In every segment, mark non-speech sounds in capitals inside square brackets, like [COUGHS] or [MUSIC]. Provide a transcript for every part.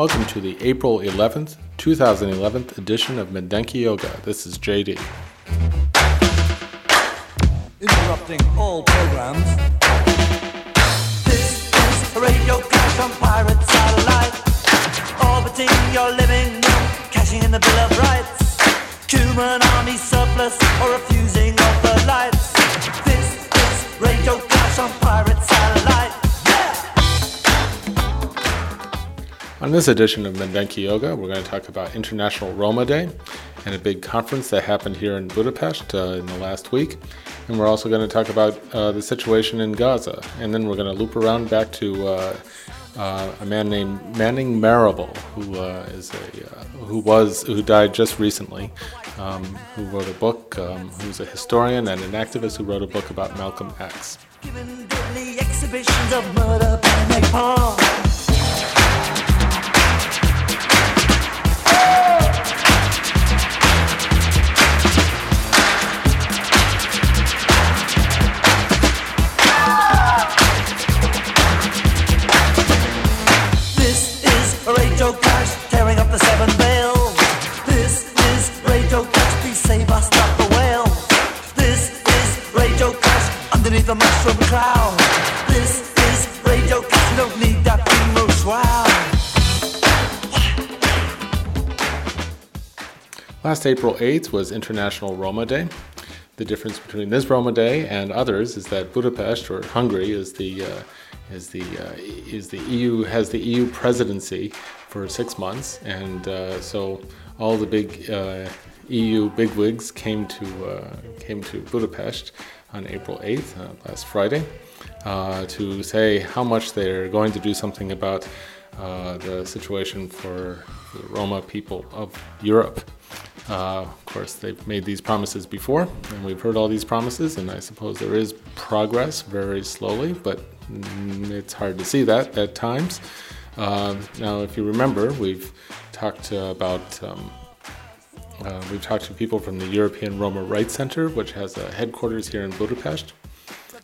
Welcome to the April 11th, 2011 edition of Mindenki Joga. This is JD. Interrupting all programs. This is a radio clash on pirate satellite. Orbiting your living room, cashing in the Bill of Rights. Human army surplus or refusing of the lights. This is radio clash on pirate satellite. On this edition of Mindenki Joga, we're going to talk about International Roma Day and a big conference that happened here in Budapest uh, in the last week. And we're also going to talk about uh, the situation in Gaza. And then we're going to loop around back to uh, uh a man named Manning Marable, who uh, is a uh, who was who died just recently, um, who wrote a book, um, who's a historian and an activist who wrote a book about Malcolm X. Last April 8th was International Roma Day. The difference between this Roma Day and others is that Budapest or Hungary is the uh, is the uh, is the EU has the EU presidency for six months, and uh, so all the big uh, EU bigwigs came to uh, came to Budapest on April 8th, uh, last Friday, to say how much they're going to do something about the situation for the Roma people of Europe. Uh, of course, they've made these promises before, and we've heard all these promises, and I suppose there is progress very slowly, but mm, it's hard to see that at times. Uh, now, if you remember, we've talked about. Um, uh, we've talked to people from the European Roma Rights Center, which has a headquarters here in Budapest,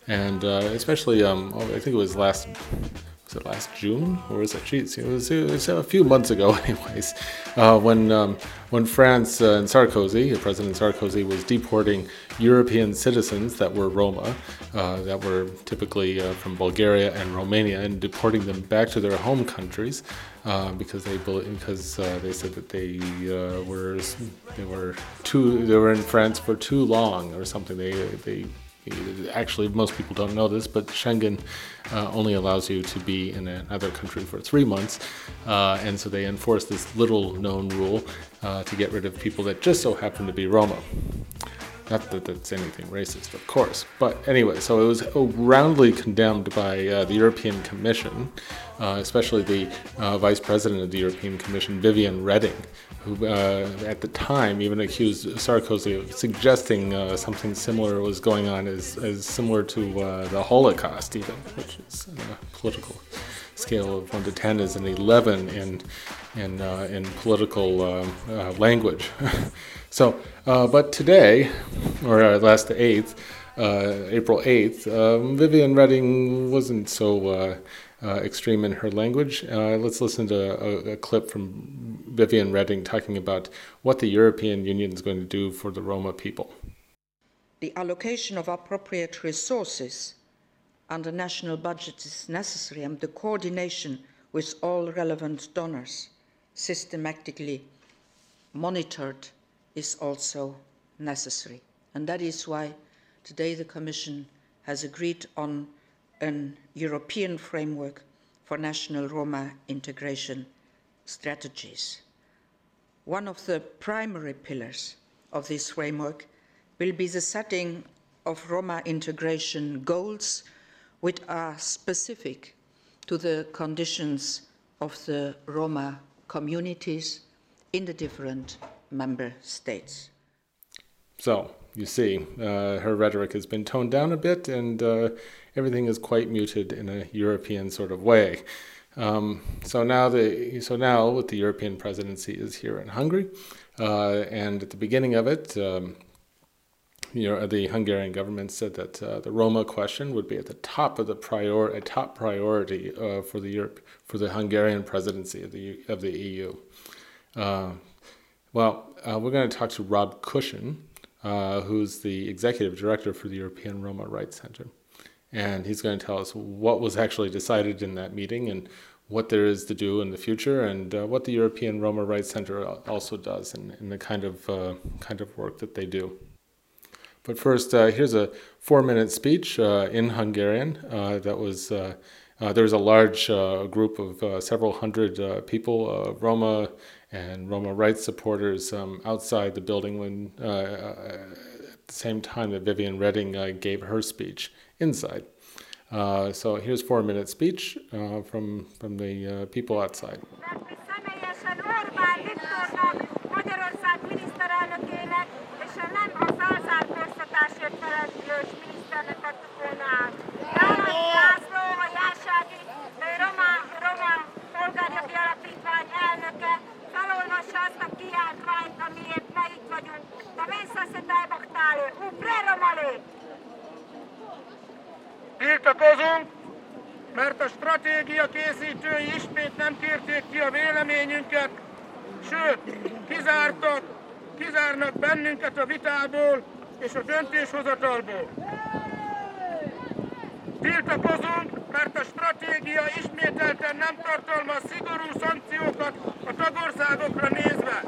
and uh, especially, um, oh, I think it was last was it last June or was it? Geez, it was, it was a few months ago, [LAUGHS] anyways, uh, when um, when France uh, and Sarkozy, President Sarkozy, was deporting European citizens that were Roma, uh, that were typically uh, from Bulgaria and Romania, and deporting them back to their home countries uh, because they because uh, they said that they were they were too they were in France for too long or something. They they actually most people don't know this but schengen uh, only allows you to be in another country for three months uh, and so they enforce this little known rule uh, to get rid of people that just so happen to be roma not that that's anything racist, of course. But anyway, so it was roundly condemned by uh, the European Commission, especially the uh, Vice President of the European Commission, Viviane Reding, who uh, at the time even accused Sarkozy of suggesting uh, something similar was going on as, as similar to uh, the Holocaust, even, which is a political scale of 1 to 10 is an 11 in, in, in political language. [LAUGHS] So, uh, but today, or uh, last 8th, uh, April 8th, um, Viviane Reding wasn't so uh, uh, extreme in her language. Uh, let's listen to a, a, clip from Viviane Reding talking about what the European Union is going to do for the Roma people. The allocation of appropriate resources under national budgets is necessary and the coordination with all relevant donors systematically monitored is also necessary. And that is why today the Commission has agreed on a European framework for national Roma integration strategies. One of the primary pillars of this framework will be the setting of Roma integration goals which are specific to the conditions of the Roma communities in the different member states. So, you see, uh, her rhetoric has been toned down a bit, and uh, everything is quite muted in a European sort of way. Um, so now, the so now, with the European presidency is here in Hungary, uh, and at the beginning of it, um, you know, the Hungarian government said that uh, the Roma question would be at the top of the prior a top priority uh, for the Europe for the Hungarian presidency of the of the EU. Uh, well, uh, we're going to talk to Rob Kushen, uh, who's the executive director for the European Roma Rights Center, and he's going to tell us what was actually decided in that meeting and what there is to do in the future and uh, what the European Roma Rights Center also does and, and the kind of kind of work that they do. But first, uh, here's a four minute speech uh, in Hungarian uh, that was. Uh, there was a large group of several hundred people, Roma and Roma rights supporters, um, outside the building when, uh, uh, at the same time that Viviane Reding uh, gave her speech inside. so here's four minute speech from from the people outside. Tiltakozunk, mert a stratégia készítői ismét nem kérték ki a véleményünket, sőt, kizártak, kizárnak bennünket a vitából és a döntéshozatalból. Tiltakozunk, mert a stratégia ismételten nem tartalmaz szigorú szankciókat a tagországokra nézve.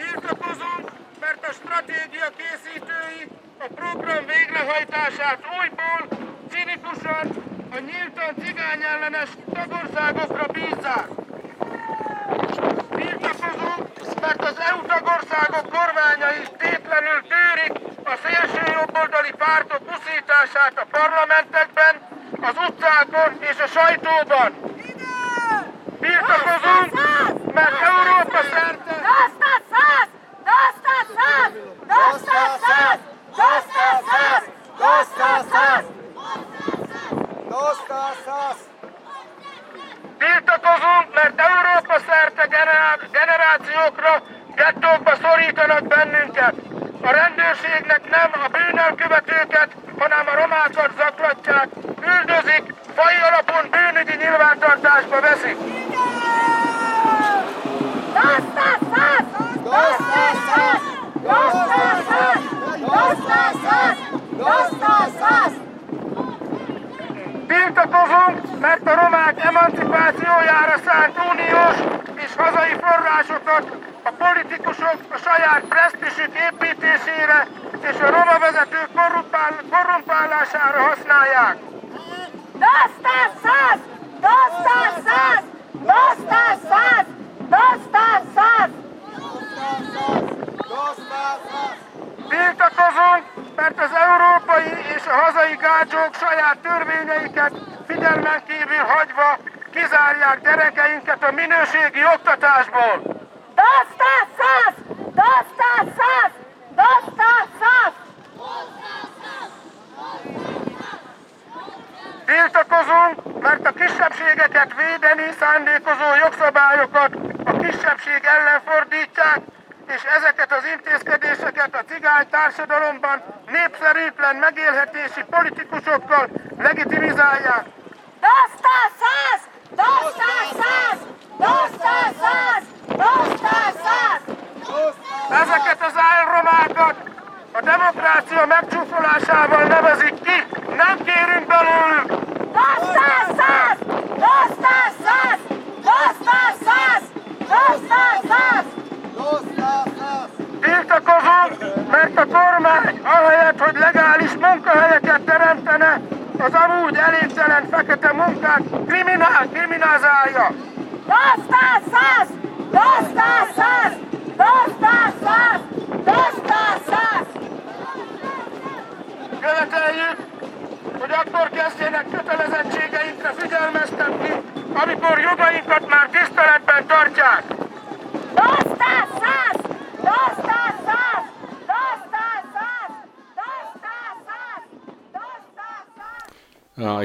Tiltakozunk, mert a stratégia készítői a program végrehajtását újból, cinikusan, a nyíltan cigányellenes tagországokra bízzák. Tiltakozunk, mert az EU tagországok kormányai tétlenül tűrik a szélső jobboldali pártok uszítását a parlamentekben, az utcákon és a sajtóban.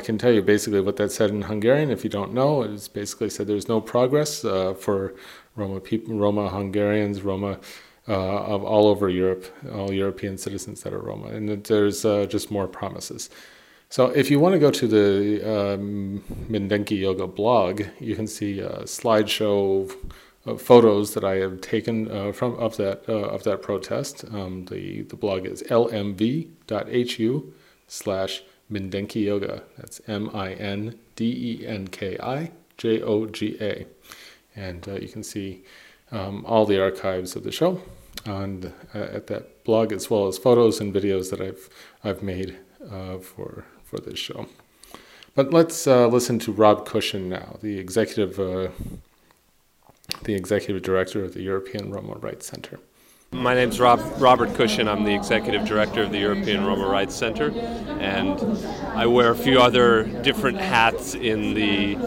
Can tell you basically what that said in Hungarian. If you don't know, it basically said there's no progress uh, for Roma people, Roma Hungarians, Roma uh, of all over Europe, all European citizens that are Roma, and that there's uh, just more promises. So if you want to go to the um, Mindenki Joga blog, you can see a slideshow of photos that I have taken uh, from of that uh, of that protest. Um, the the blog is lmv.hu slash Mindenki Joga. That's M I N D E N K I J O G A, and uh, you can see um, all the archives of the show on uh, at that blog, as well as photos and videos that I've I've made uh, for for this show. But let's uh, listen to Rob Kushen now, the executive uh, the executive director of the European Roma Rights Center. My name's Rob, Robert Kushen. I'm the executive director of the European Roma Rights Center, and I wear a few other different hats in the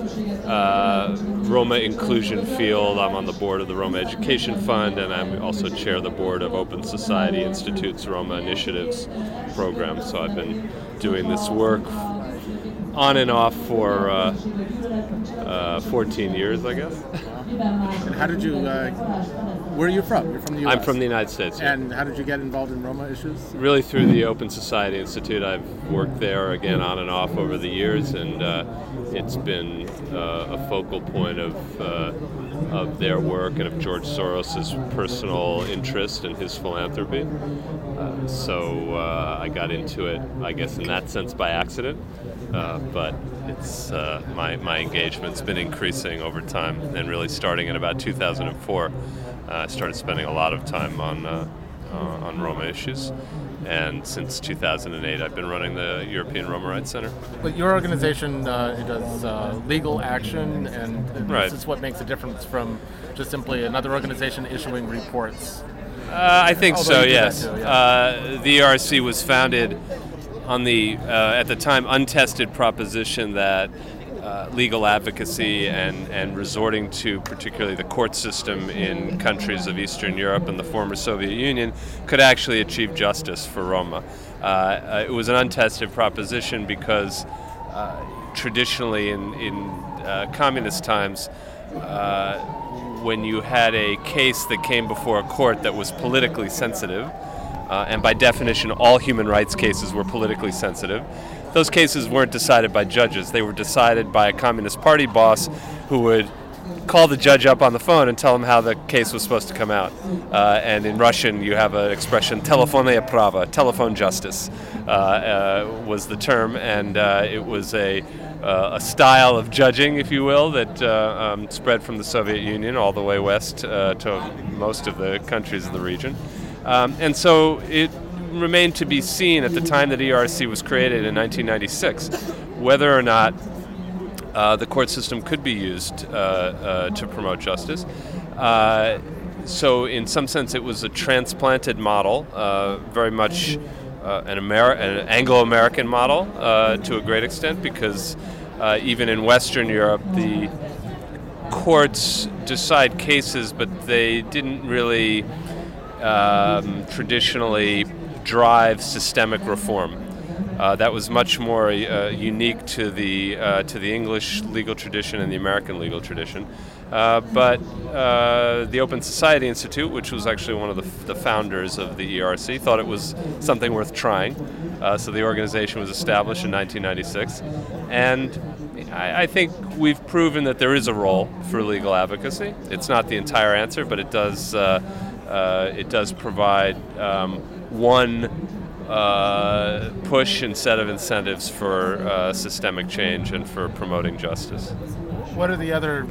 uh, Roma inclusion field. I'm on the board of the Roma Education Fund, and I'm also chair the board of Open Society Institute's Roma Initiatives program. So I've been doing this work on and off for uh, uh, 14 years, I guess. And how did you? Where are you from? You're from the U.S. I'm from the United States. yeah. And how did you get involved in Roma issues? really through the Open Society Institute. I've worked there again on and off over the years, and uh, it's been uh, a focal point of uh, of their work and of George Soros's personal interest and his philanthropy. Uh, so uh, I got into it, I guess, in that sense by accident. Uh, but it's uh, my my engagement's been increasing over time, and really starting in about 2004, uh, I started spending a lot of time on uh, uh, on Roma issues, and since 2008, I've been running the European Roma Rights Center. But your organization uh, it does uh, legal action, and, and Right. this is what makes a difference from just simply another organization issuing reports. Uh, I think Although so. you do that Yes. too, yeah. Uh, the ERRC was founded on the uh, at the time untested proposition that uh, legal advocacy and and resorting to particularly the court system in countries of Eastern Europe and the former Soviet Union could actually achieve justice for Roma. Uh, it was an untested proposition because uh, traditionally in in uh, communist times. Uh, when you had a case that came before a court that was politically sensitive, and by definition, all human rights cases were politically sensitive those cases weren't decided by judges. They were decided by a Communist Party boss who would call the judge up on the phone and tell him how the case was supposed to come out. Uh, and in Russian, you have an expression, telefonaya prava, telephone justice uh, uh, was the term. And uh, it was a, uh, a style of judging, if you will, that uh, um, spread from the Soviet Union all the way west to most of the countries of the region. Um, and so it remained to be seen at the time that ERRC was created in 1996 whether or not uh, the court system could be used uh, uh, to promote justice. Uh, so, in some sense, it was a transplanted model, uh, very much uh, an, Amer- an Anglo American model to a great extent, because even in Western Europe, the courts decide cases, but they didn't really um, traditionally drive systemic reform. Uh, that was much more uh, unique to the uh, to the English legal tradition and the American legal tradition. Uh, but uh, the Open Society Institute, which was actually one of the, f- the founders of the ERRC, thought it was something worth trying. Uh, so the organization was established in 1996, and I, I think we've proven that there is a role for legal advocacy. It's not the entire answer, but it does it does provide um, one uh, push and set of incentives for uh, systemic change and for promoting justice. What are the other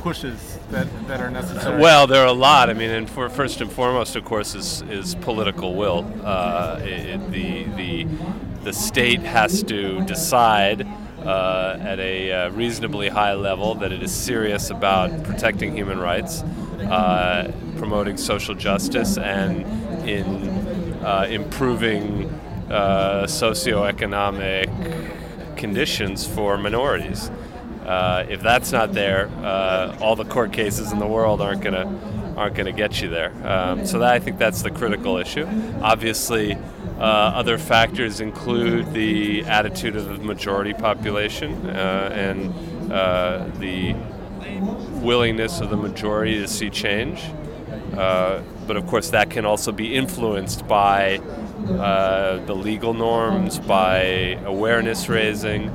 pushes that, that are necessary? Well, there are a lot. I mean, and for, first and foremost, of course, is, is political will. Uh, it, the, the, the state has to decide uh, at a uh, reasonably high level that it is serious about protecting human rights, uh, promoting social justice, and in uh, improving uh, socioeconomic conditions for minorities. Uh, if that's not there, uh, all the court cases in the world aren't gonna aren't gonna get you there. Um, so that, I think that's the critical issue. Obviously, uh, other factors include the attitude of the majority population uh, and the willingness of the majority to see change. Uh, but of course, that can also be influenced by uh, the legal norms, by awareness raising.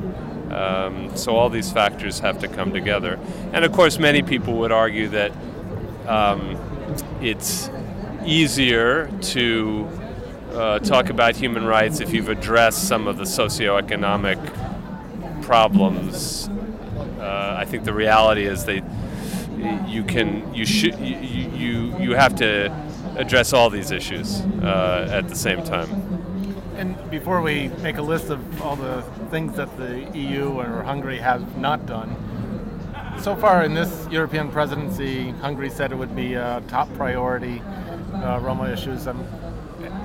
Um, so all these factors have to come together. And of course, many people would argue that um, it's easier to uh, talk about human rights if you've addressed some of the socioeconomic problems. Uh, I think the reality is they you can you should you you, you have to address all these issues uh, at the same time. And before we make a list of all the things that the EU or Hungary have not done, so far in this European presidency, Hungary said it would be a top priority, uh, Roma issues. Um,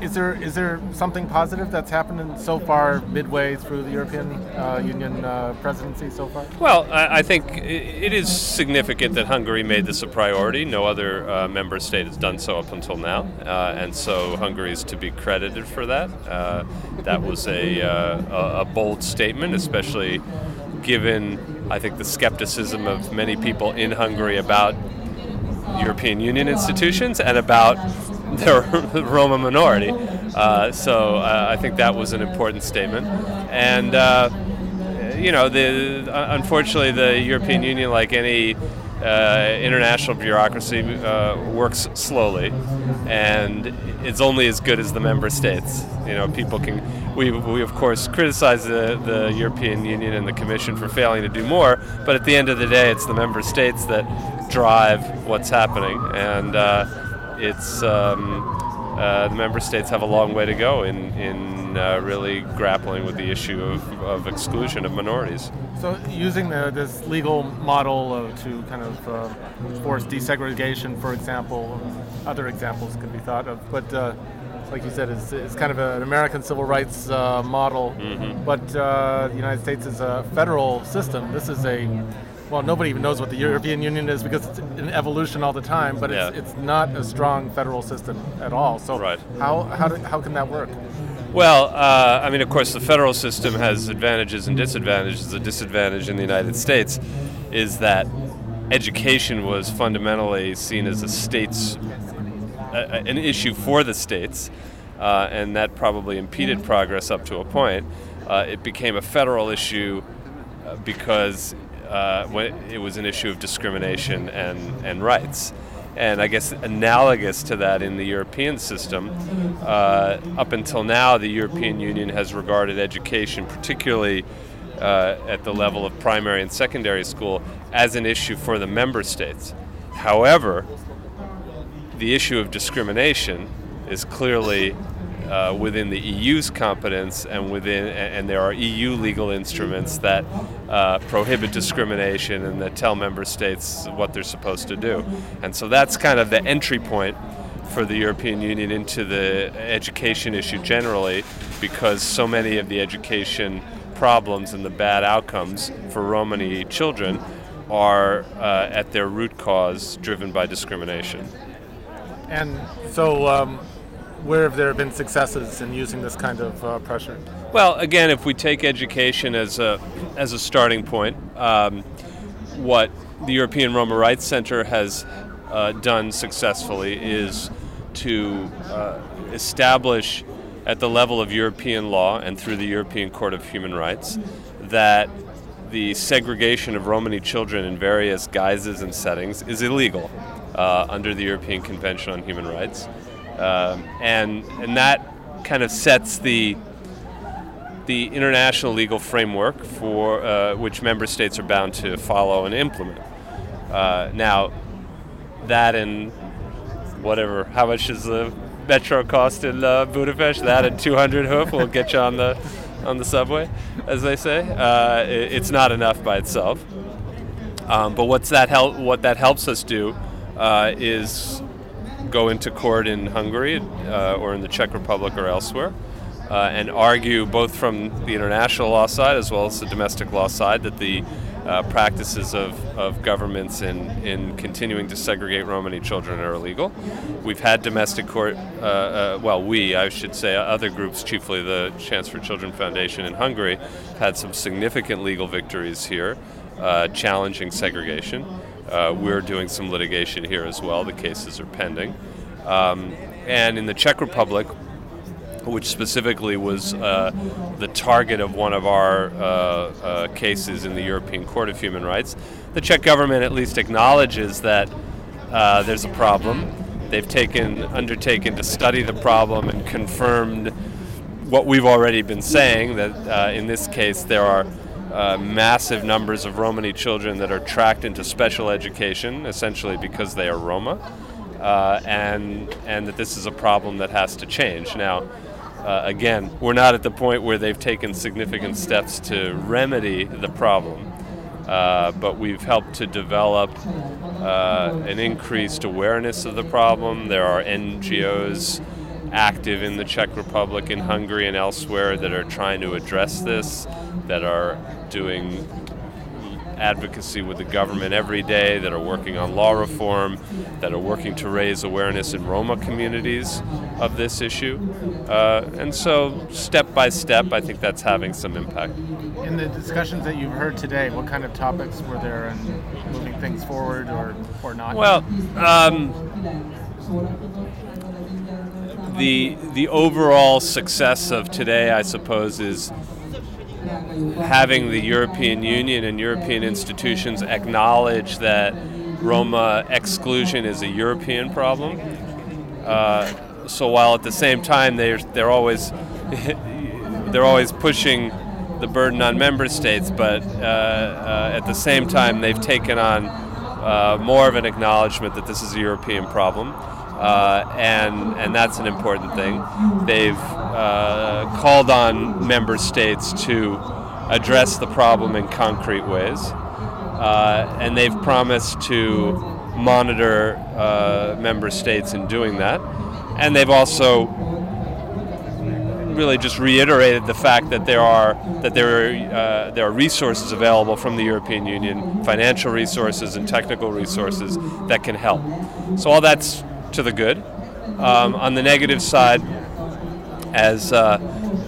is there is there something positive that's happened so far midway through the European uh, Union uh, presidency so far? Well, I, I think it is significant that Hungary made this a priority. No other uh, member state has done so up until now, uh, and so Hungary is to be credited for that. Uh, that was a, uh, a bold statement, especially given I think the skepticism of many people in Hungary about European Union institutions and about [LAUGHS] the Roma minority. Uh, so uh, I think that was an important statement. And, uh, you know, the, unfortunately, the European Union, like any uh, international bureaucracy, uh, works slowly. And it's only as good as the member states. You know, people can. We, we of course criticize the, the European Union and the Commission for failing to do more, but at the end of the day, it's the member states that drive what's happening. And uh, it's um, uh, the member states have a long way to go in in uh, really grappling with the issue of, of exclusion of minorities. So, using the, this legal model uh, to kind of uh, force desegregation, for example, other examples could be thought of, but uh, like you said, it's, it's kind of an American civil rights uh, model. Mm-hmm. But the United States is a federal system. This is a well, nobody even knows what the European Union is because it's an evolution all the time, but it's, Yeah. it's not a strong federal system at all. So Right. how, how, do, how can that work? Well, uh, I mean, of course, the federal system has advantages and disadvantages. The disadvantage in the United States is that education was fundamentally seen as a state's an issue for the states, uh, and that probably impeded progress up to a point. Uh, it became a federal issue uh, because uh, it was an issue of discrimination and, and rights. And I guess analogous to that in the European system, uh, up until now, the European Union has regarded education, particularly uh, at the level of primary and secondary school, as an issue for the member states. However, the issue of discrimination is clearly uh, within the EU's competence, and within and there are EU legal instruments that uh, prohibit discrimination and that tell member states what they're supposed to do. And so that's kind of the entry point for the European Union into the education issue generally, because so many of the education problems and the bad outcomes for Romani children are uh, at their root cause driven by discrimination. And so, um, where have there been successes in using this kind of uh, pressure? Well, again, if we take education as a as a starting point, um, what the European Roma Rights Center has uh, done successfully is to uh, establish at the level of European law and through the European Court of Human Rights that the segregation of Romani children in various guises and settings is illegal uh, under the European Convention on Human Rights, um, and and that kind of sets the the international legal framework for uh, which member states are bound to follow and implement. Uh, now, that and whatever, how much does the metro cost in uh, Budapest? That and 200 hoof will get you on the on the subway, as they say. Uh, it, it's not enough by itself. Um, but what's that help? What that helps us do uh, is go into court in Hungary uh, or in the Czech Republic or elsewhere. Uh, and argue both from the international law side as well as the domestic law side that the uh, practices of, of governments in, in continuing to segregate Romani children are illegal. We've had domestic court, uh, uh, well, we, I should say, other groups, chiefly the Chance for Children Foundation in Hungary, had some significant legal victories here uh, challenging segregation. Uh, we're doing some litigation here as well. The cases are pending. Um, and in the Czech Republic, which specifically was uh, the target of one of our uh, uh, cases in the European Court of Human Rights, the Czech government at least acknowledges that uh, there's a problem. They've taken undertaken to study the problem and confirmed what we've already been saying that uh, in this case there are uh, massive numbers of Romani children that are tracked into special education, essentially because they are Roma, uh, and and that this is a problem that has to change. Now, uh, again, we're not at the point where they've taken significant steps to remedy the problem, uh, but we've helped to develop uh, an increased awareness of the problem. There are NGOs active in the Czech Republic, in Hungary, and elsewhere that are trying to address this, that are doing advocacy with the government every day, that are working on law reform, that are working to raise awareness in Roma communities of this issue. Uh, and so, step by step, I think that's having some impact. In the discussions that you've heard today, what kind of topics were there in moving things forward or, or not? Well, um, the the overall success of today, I suppose, is having the European Union and European institutions acknowledge that Roma exclusion is a European problem. Uh, so while at the same time they're they're always [LAUGHS] they're always pushing the burden on member states, but uh, uh, at the same time they've taken on uh, more of an acknowledgement that this is a European problem. Uh, and and that's an important thing. They've uh, called on member states to address the problem in concrete ways, uh, and they've promised to monitor uh, member states in doing that. And they've also really just reiterated the fact that there are that there are uh, there are resources available from the European Union, financial resources and technical resources that can help. So all that's to the good. Um, on the negative side, as uh,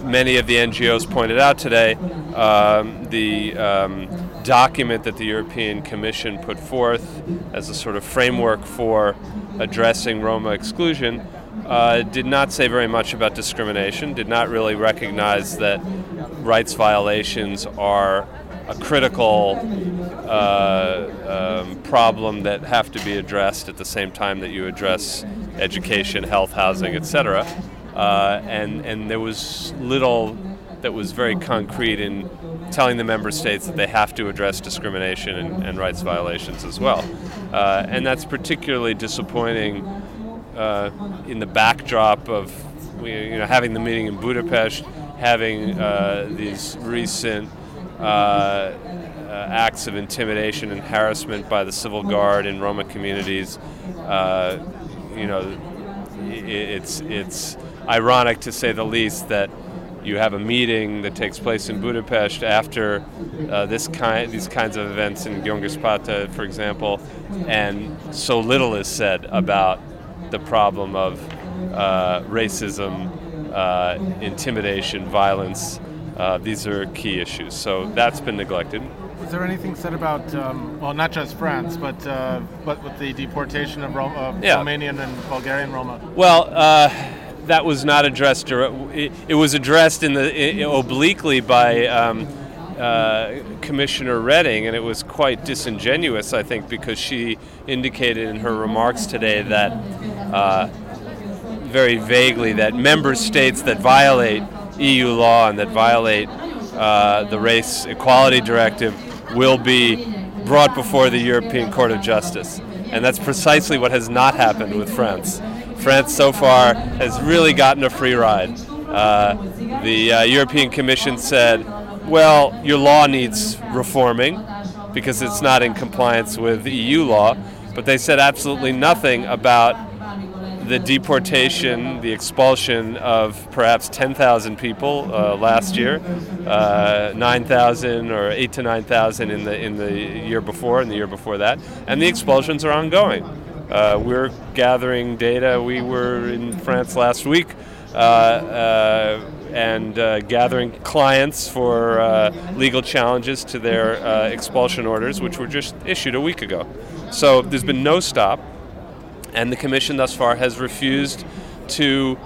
many of the NGOs pointed out today, um, the um, document that the European Commission put forth as a sort of framework for addressing Roma exclusion uh, did not say very much about discrimination, did not really recognize that rights violations are a critical uh, um, problem that have to be addressed at the same time that you address education, health, housing, etc. Uh, and and there was little that was very concrete in telling the member states that they have to address discrimination and, and rights violations as well. Uh, and that's particularly disappointing uh, in the backdrop of you know having the meeting in Budapest, having uh, these recent uh, uh, acts of intimidation and harassment by the civil guard in Roma communities. Uh, you know, it's it's ironic to say the least that you have a meeting that takes place in Budapest after uh, this kind these kinds of events in Gyöngyöspata, for example, and so little is said about the problem of uh, racism, uh, intimidation, violence. Uh, these are key issues. So that's been neglected. Was there anything said about, um, well, not just France, but uh, but with the deportation of, of Yeah. Romanian and Bulgarian Roma? Well, uh, that was not addressed. dir- It, it was addressed in the obliquely by um, uh, Commissioner Reding, and it was quite disingenuous, I think, because she indicated in her remarks today that uh, very vaguely that member states that violate EU law and that violate uh, the Race Equality Directive will be brought before the European Court of Justice. And that's precisely what has not happened with France. France so far has really gotten a free ride. Uh, the uh, European Commission said, well, your law needs reforming because it's not in compliance with EU law, but they said absolutely nothing about the deportation, the expulsion of perhaps 10,000 people uh, last year, uh, 9,000 or 8 to 9,000 in the in the year before and the year before that, and the expulsions are ongoing. Uh, we're gathering data. We were in France last week. Uh, uh, and uh, gathering clients for legal challenges to their expulsion orders, which were just issued a week ago. So there's been no stop, and the Commission thus far has refused to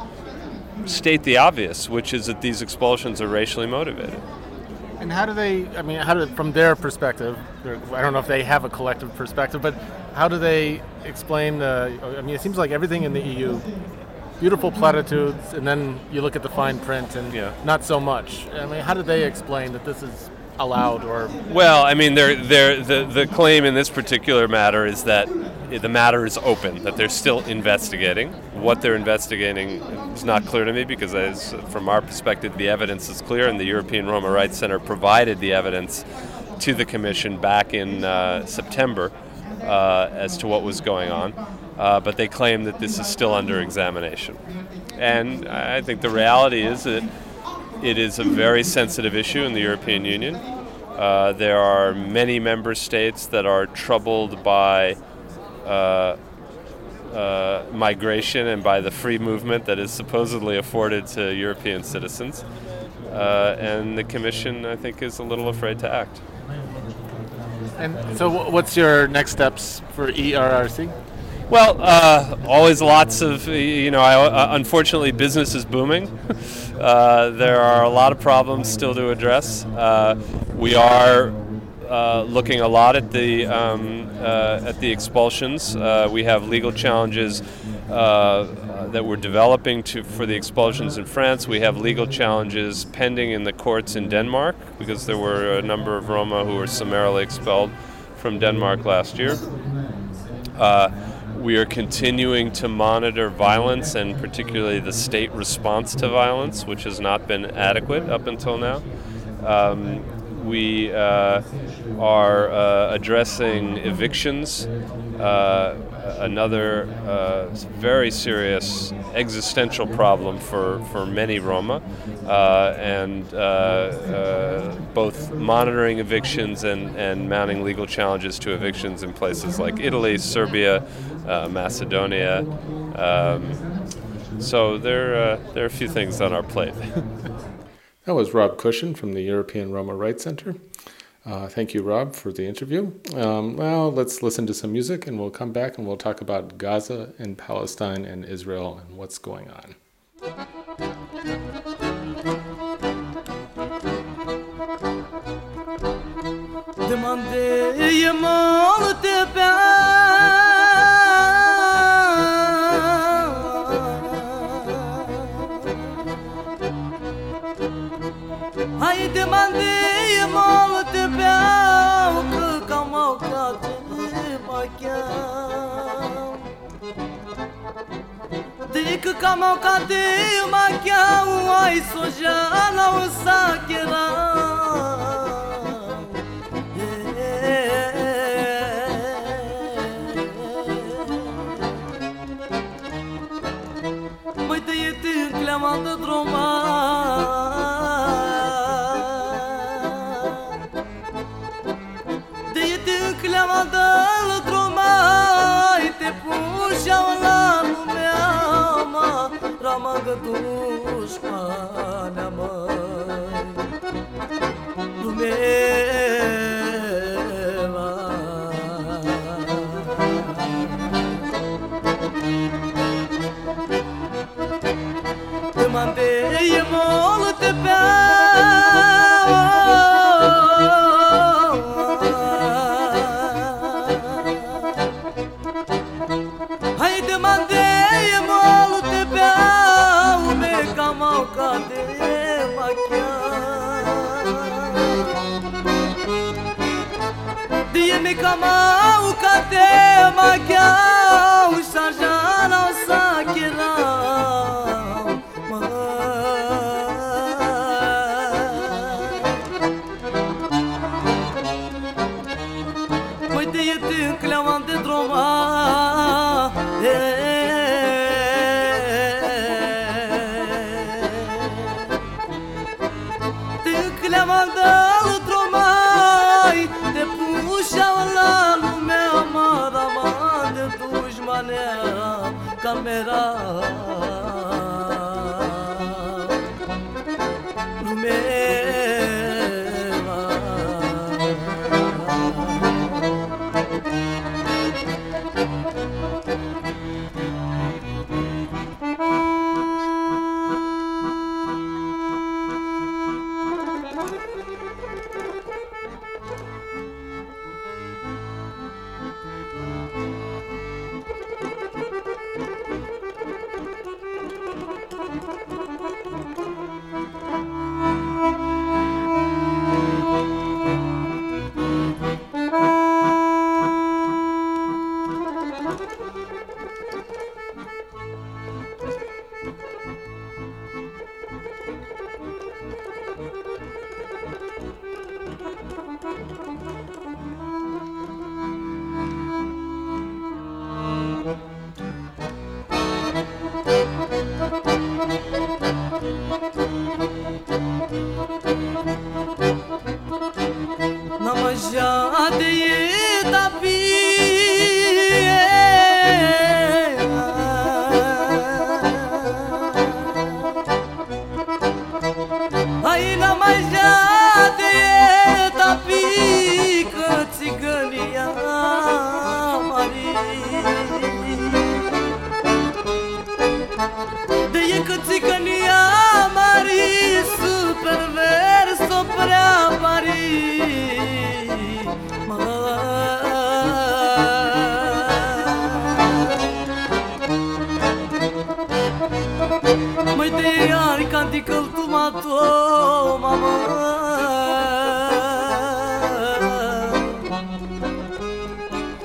state the obvious, which is that these expulsions are racially motivated. And how do they? I mean, how do from their perspective? I don't know if they have a collective perspective, but how do they explain the? I mean, it seems like everything in the EU, beautiful platitudes, and then you look at the fine print, and Yeah. not so much. I mean, how do they explain that this is allowed or? Well, I mean, they're, they're, the, the claim in this particular matter is that the matter is open, that they're still investigating. What they're investigating is not clear to me because, as, from our perspective, the evidence is clear, and the European Roma Rights Center provided the evidence to the Commission back in uh, September uh, as to what was going on. Uh, but they claim that this is still under examination. And I think the reality is that it is a very sensitive issue in the European Union. Uh, there are many member states that are troubled by uh, uh, migration and by the free movement that is supposedly afforded to European citizens. Uh, and the Commission, I think, is a little afraid to act. And so, what's your next steps for ERRC? Well, uh, always lots of, you know, I, uh, unfortunately, business is booming. [LAUGHS] uh, there are a lot of problems still to address. Uh, we are uh, looking a lot at the, um, uh, at the expulsions. We have legal challenges that we're developing to, for the expulsions in France. We have legal challenges pending in the courts in Denmark because there were a number of Roma who were summarily expelled from Denmark last year. We are continuing to monitor violence and particularly the state response to violence, which has not been adequate up until now. Um, we uh, are uh, addressing evictions, uh, another uh, very serious existential problem for, for many Roma, uh, and uh, uh, both monitoring evictions and, and mounting legal challenges to evictions in places like Italy, Serbia, uh, Macedonia. Um, so there, uh, there are a few things on our plate. That was Rob Kushen from the European Roma Rights Center. Uh, thank you, Rob, for the interview. Um, well, let's listen to some music and we'll come back and we'll talk about Gaza and Palestine and Israel and what's going on. Mal cam au cate machiam ai soja la o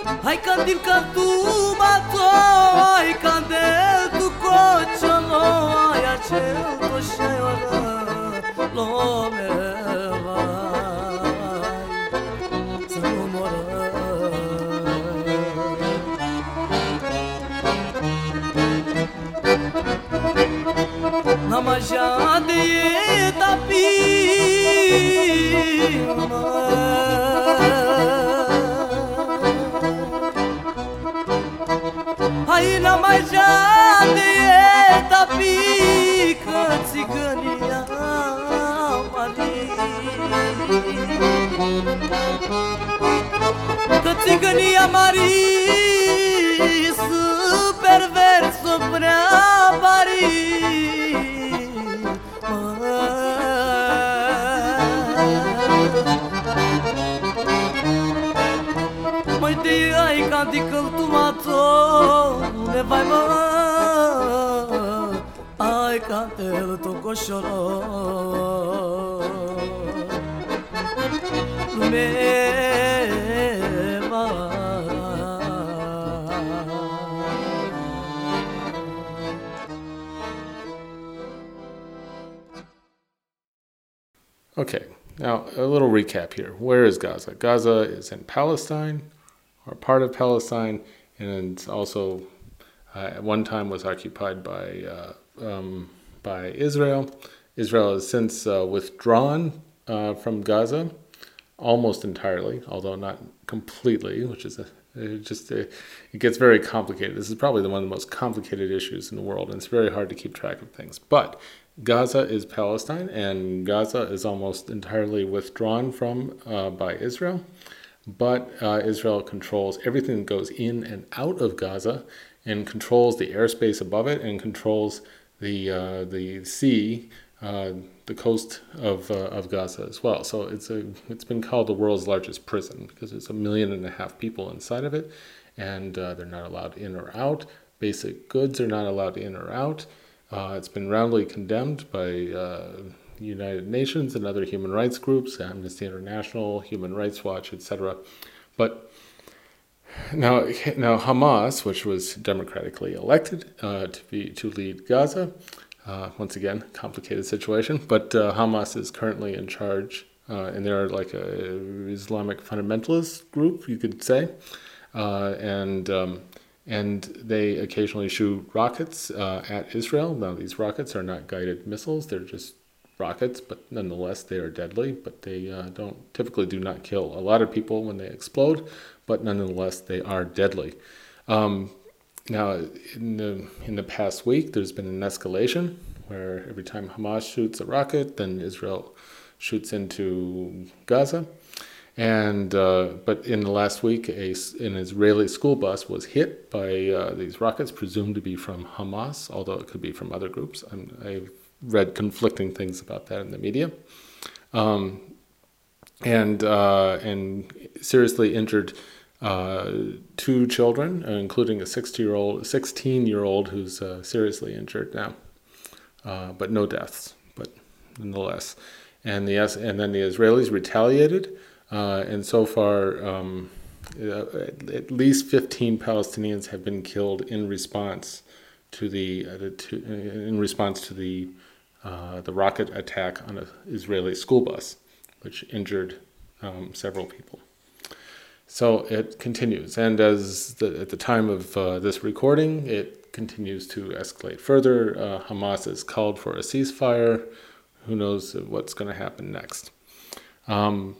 Hai că din cătuma toi, ca de tu cociolo, ai acel toșeoră, lume vai, să morar moră. Namajade tapi, pică țigănia Marie Că țigănia Marie Okay, now a little recap here. Where is Gaza? Gaza is in Palestine, or part of Palestine, and also uh, at one time was occupied by uh, um, by Israel. Israel has since uh, withdrawn uh, from Gaza almost entirely, although not completely, which is a, it just a, it gets very complicated. This is probably the one of the most complicated issues in the world, and it's very hard to keep track of things. But Gaza is Palestine, and Gaza is almost entirely withdrawn from uh, by Israel. But uh, Israel controls everything that goes in and out of Gaza, and controls the airspace above it, and controls the uh, the sea, uh, the coast of uh, of Gaza as well. So it's a it's been called the world's largest prison because there's a million and a half people inside of it, and uh, they're not allowed in or out. Basic goods are not allowed in or out. Uh, it's been roundly condemned by United Nations and other human rights groups, Amnesty International, Human Rights Watch, etc. But now, now Hamas, which was democratically elected uh, to be to lead Gaza, uh, once again, complicated situation. But uh, Hamas is currently in charge, uh, and they're like a Islamic fundamentalist group, you could say, and um, and they occasionally shoot rockets uh, at Israel. Now, these rockets are not guided missiles; they're just rockets, but nonetheless, they are deadly. But they uh, don't typically do not kill a lot of people when they explode, but nonetheless, they are deadly. Um, now, in the in the past week, there's been an escalation where every time Hamas shoots a rocket, then Israel shoots into Gaza. And uh, but in the last week, a, an Israeli school bus was hit by uh, these rockets, presumed to be from Hamas, although it could be from other groups. I'm, I've read conflicting things about that in the media. Um, and uh, and seriously injured uh, two children, including a 60 year old, 16 year old who's uh, seriously injured now, uh, but no deaths, but nonetheless. And the and then the Israelis retaliated. Uh, and so far, um, uh, at least 15 Palestinians have been killed in response to the to, in response to the the rocket attack on an Israeli school bus, which injured um, several people. So it continues, and as the, at the time of uh, this recording, it continues to escalate further. Uh, Hamas has called for a ceasefire. Who knows what's going to happen next? Um,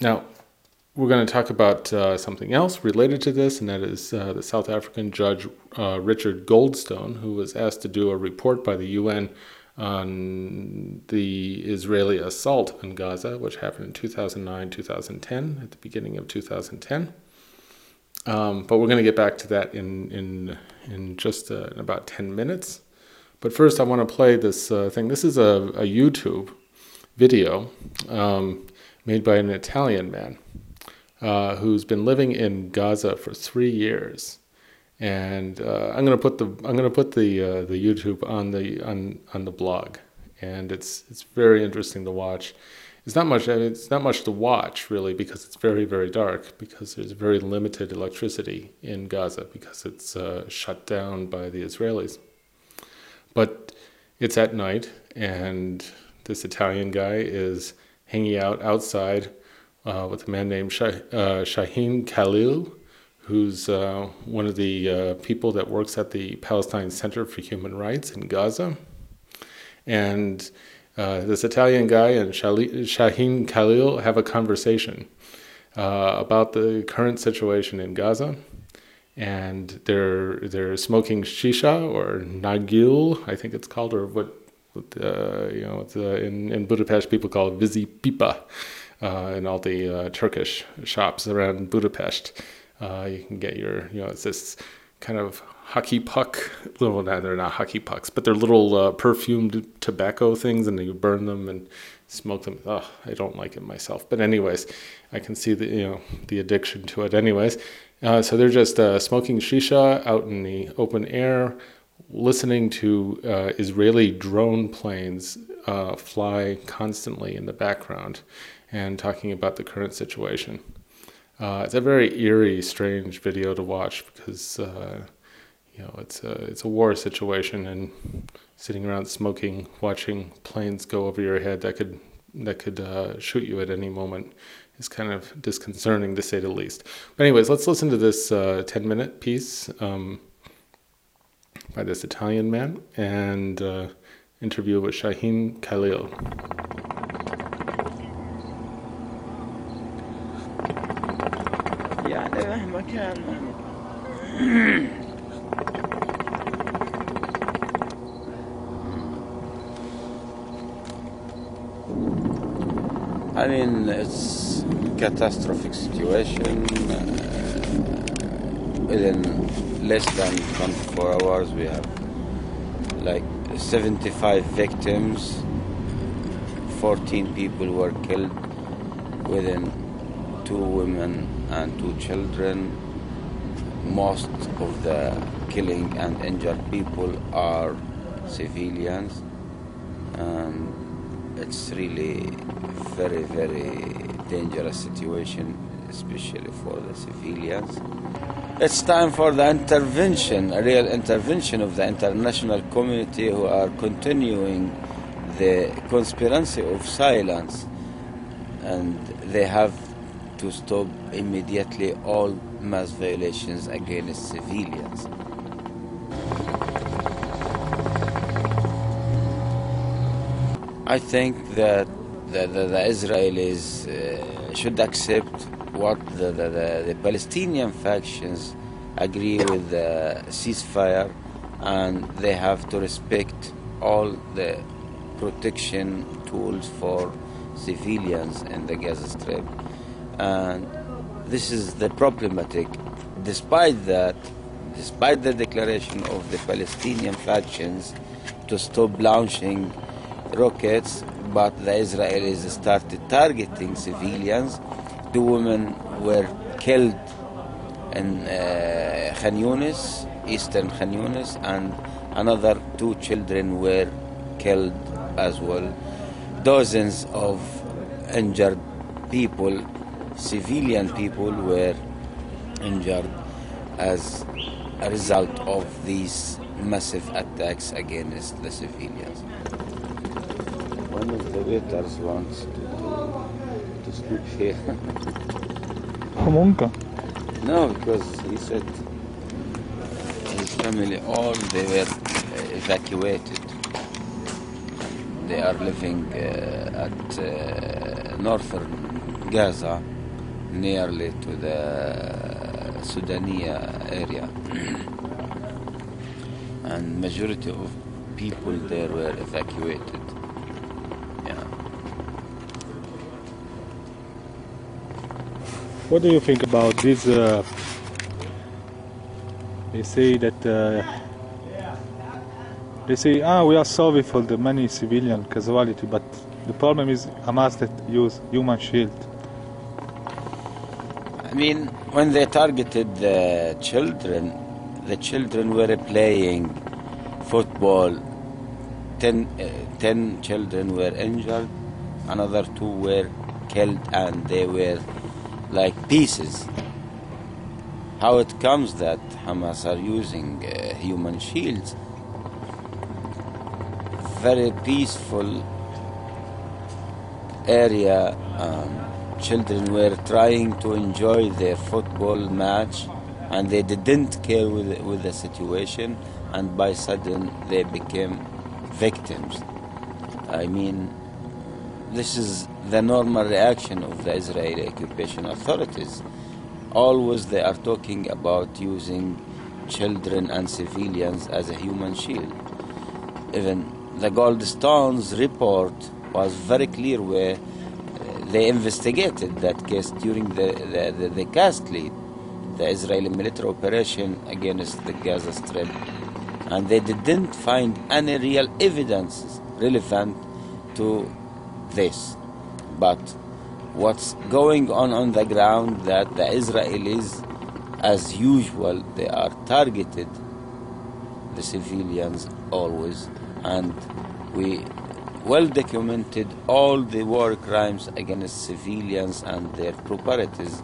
now, we're going to talk about uh, something else related to this, and that is uh, the South African judge uh, Richard Goldstone, who was asked to do a report by the UN on the Israeli assault in Gaza, which happened in 2009 2010, at the beginning of 2010. Um, but we're going to get back to that in, in, in just uh, in about 10 minutes. But first, I want to play this uh, thing. This is a, a YouTube video um, made by an Italian man uh, who's been living in Gaza for three years, and uh, I'm gonna put the I'm gonna put the uh, the YouTube on the on on the blog, and it's it's very interesting to watch. It's not much. It's not much to watch really because it's very very dark because there's very limited electricity in Gaza because it's uh, shut down by the Israelis. But it's at night, and this Italian guy is hanging out outside uh, with a man named Shah- uh, Shaheen Khalil, who's uh, one of the uh, people that works at the Palestine Center for Human Rights in Gaza. And uh, this Italian guy and Shaheen Khalil have a conversation uh, about the current situation in Gaza. And they're they're smoking shisha or nagil, I think it's called, or what, what you know, in in Budapest people call it vizi pipa uh, in all the uh, Turkish shops around Budapest. Uh, you can get your, you know, it's this kind of hockey puck. Little, no, they're not hockey pucks, but they're little uh, perfumed tobacco things, and you burn them and smoke them. Oh, I don't like it myself, but anyways, I can see the you know the addiction to it. Anyways, uh, so they're just uh, smoking shisha out in the open air, listening to uh, Israeli drone planes uh, fly constantly in the background and talking about the current situation. Uh, it's a very eerie, strange video to watch because uh, you know it's a it's a war situation, and sitting around smoking, watching planes go over your head that could that could uh, shoot you at any moment is kind of disconcerting to say the least. But anyways, let's listen to this uh, ten minute piece um, by this Italian man and uh, interview with Shaheen Khalil. يعني مهما كان I mean, it's catastrophic situation. Uh, within less than 24 hours, we have like 75 victims. 14 people were killed within two women and two children. Most of the killing and injured people are civilians. And it's really very, very dangerous situation, especially for the civilians. It's time for the intervention, a real intervention of the international community who are continuing the conspiracy of silence. And they have to stop immediately all mass violations against civilians. I think that the, the, the Israelis uh, should accept what the, the, the, Palestinian factions agree with the ceasefire and they have to respect all the protection tools for civilians in the Gaza Strip. And this is the problematic. Despite that, despite the declaration of the Palestinian factions to stop launching rockets, but the Israelis started targeting civilians. The women were killed in uh, Khan Yunis, eastern Khan Yunis, and another two children were killed as well. Dozens of injured people civilian people were injured as a result of these massive attacks against the civilians. One of the waiters wants to, to, to sleep here. [LAUGHS] Homunka. no, because he said his family, all they were uh, evacuated. They are living uh, at uh, northern Gaza, nearly to the Sudania area. and majority of people there were evacuated. Yeah. What do you think about this? Uh, they say that uh, they say, ah, we are sorry for the many civilian casualty, but the problem is Hamas that use human shield. I mean, when they targeted the children, the children were playing football. Ten, uh, ten children were injured, another two were killed, and they were like pieces. How it comes that Hamas are using uh, human shields? Very peaceful area. Um, children were trying to enjoy their football match and they didn't care with, with the situation and by sudden they became victims. I mean this is the normal reaction of the israeli occupation authorities. Always they are talking about using children and civilians as a human shield. Even the Goldstone's report was very clear where they investigated that case during the, the, the, the Cast Lead, the Israeli military operation against the Gaza Strip. And they didn't find any real evidence relevant to this. But what's going on on the ground that the Israelis, as usual, they are targeted, the civilians always, and we well documented all the war crimes against civilians and their properties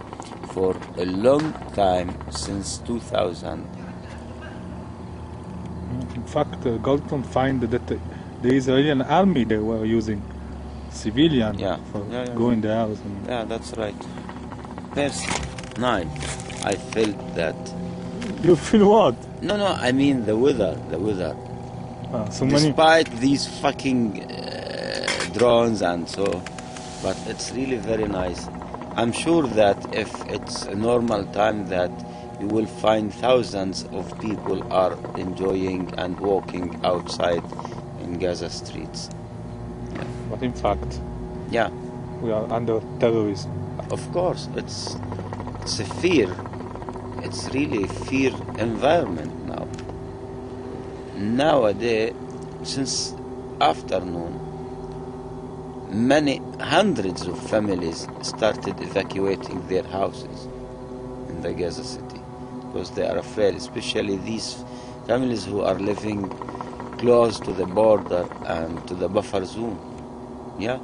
for a long time since 2000. In fact, uh, Goldstone find that the, the Israeli army they were using civilian Yeah. for Yeah, yeah, going the house. And Yeah, that's right. Verse 9. I felt that. you feel what? No, no, I mean the weather, the weather. Uh, so many. Despite these fucking uh, drones and so, but it's really very nice. I'm sure that if it's a normal time that you will find thousands of people are enjoying and walking outside in Gaza streets. But in fact, Yeah, we are under terrorism. of course, it's it's a fear. It's really a fear environment now. Nowadays, since afternoon, many hundreds of families started evacuating their houses in the Gaza city because they are afraid, especially these families who are living close to the border and to the buffer zone. Yeah.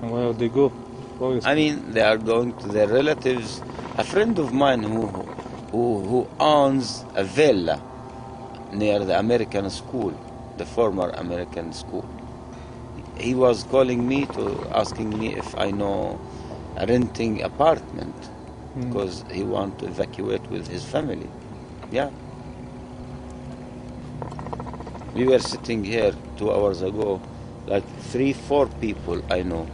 And where they go? Where is I mean, they are going to their relatives. A friend of mine who who who owns a villa near the American school, the former American school. He was calling me to asking me if I know a renting apartment hmm. because he want to evacuate with his family. Yeah. We were sitting here two hours ago, like three, four people I know.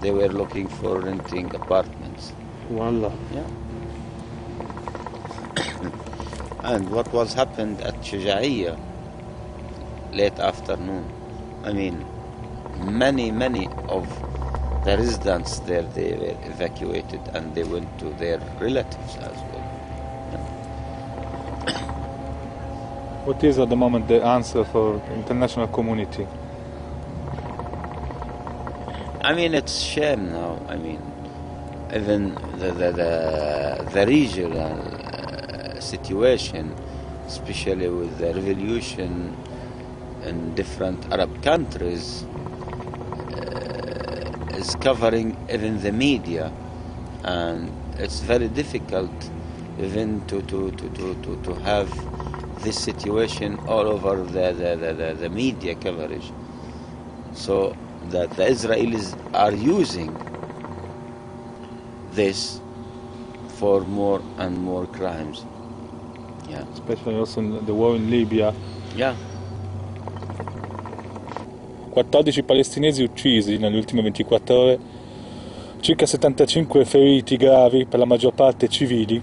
They were looking for renting apartments. Wallah. Yeah. [COUGHS] and what was happened at Shuja'iyya late afternoon, I mean, many, many of the residents there, they were evacuated and they went to their relatives as well. What is at the moment the answer for international community? I mean, it's shame now. I mean, even the the the, the regional uh, situation, especially with the revolution in different Arab countries, is covering even the media, and it's very difficult even to to to to to, to have this situation all over the, the, the, the, the media coverage. So that the Israelis are using this for more and more crimes. Yeah. Especially also in the war in Libya. Yeah. 14 palestinesi uccisi nelle ultime 24 ore, circa 75 feriti gravi, per la maggior parte civili.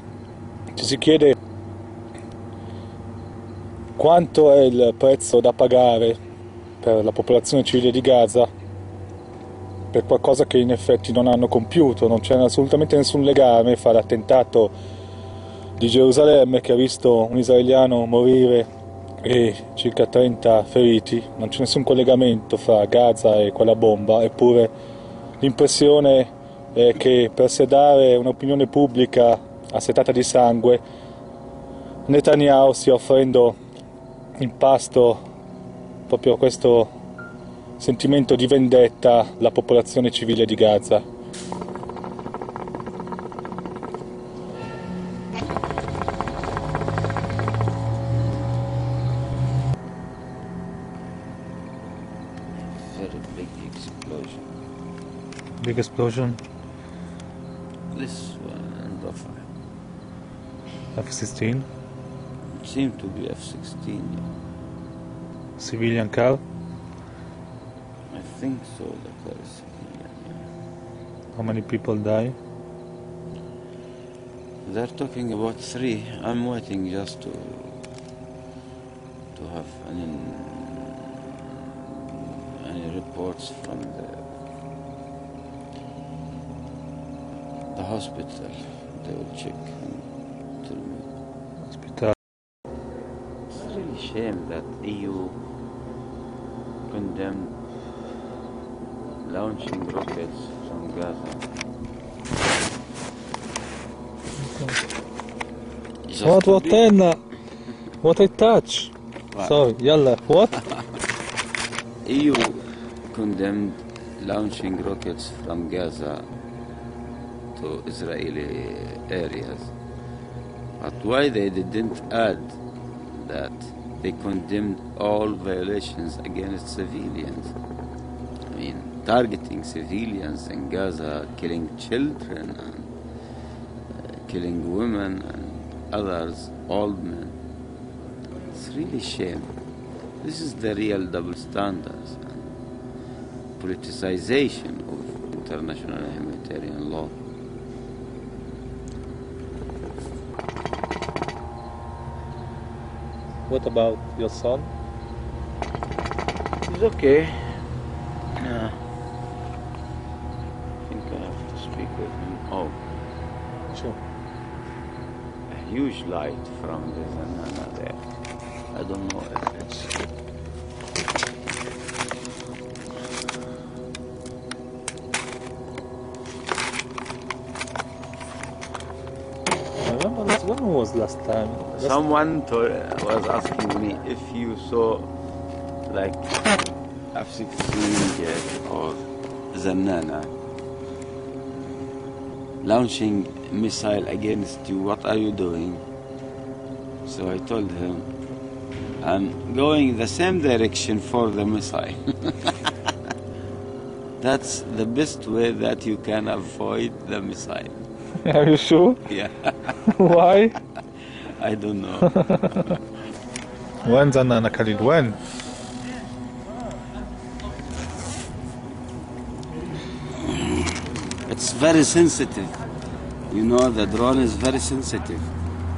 Ci si chiede quanto è il prezzo da pagare per la popolazione civile di Gaza per qualcosa che in effetti non hanno compiuto, non c'è assolutamente nessun legame fra l'attentato di Gerusalemme che ha visto un israeliano morire e circa 30 feriti, non c'è nessun collegamento fra Gaza e quella bomba, eppure l'impressione è che per sedare un'opinione pubblica assetata di sangue Netanyahu stia offrendo in pasto proprio questo sentimento di vendetta alla popolazione civile di Gaza. Big explosion, This one and Rafah. F-16, Seemed to be F-16. civilian car, I think so. The car is civilian. how many people die? They're talking about three. I'm waiting just to to have any any reports from the the hospital. They will check and tell me. Hospital. It's really shame that EU condemned launching rockets from Gaza. Just What, what then? Uh, what I touch? What? Sorry, yalla, what? [LAUGHS] EU condemned launching rockets from Gaza to Israeli areas. But why they didn't add that they condemned all violations against civilians? I mean, targeting civilians in Gaza, killing children, and uh, killing women and others, old men. It's really shame. This is the real double standards and politicization of international humanitarian law. What about your son? It's okay. Yeah. I think I have to speak with him. Oh, Sure. a huge light from the Zanana there. I don't know if it's. I remember this, when was last time? Last- Someone to, was asking me if you saw like F-16 jet or Zanana launching missile against you. What are you doing? So I told him, I'm going the same direction for the missile. [LAUGHS] That's the best way that you can avoid the missile. [LAUGHS] Are you sure? Yeah, [LAUGHS] Why? [LAUGHS] I don't know. When Zanana Khalid? When? It's very sensitive. You know, the drone is very sensitive.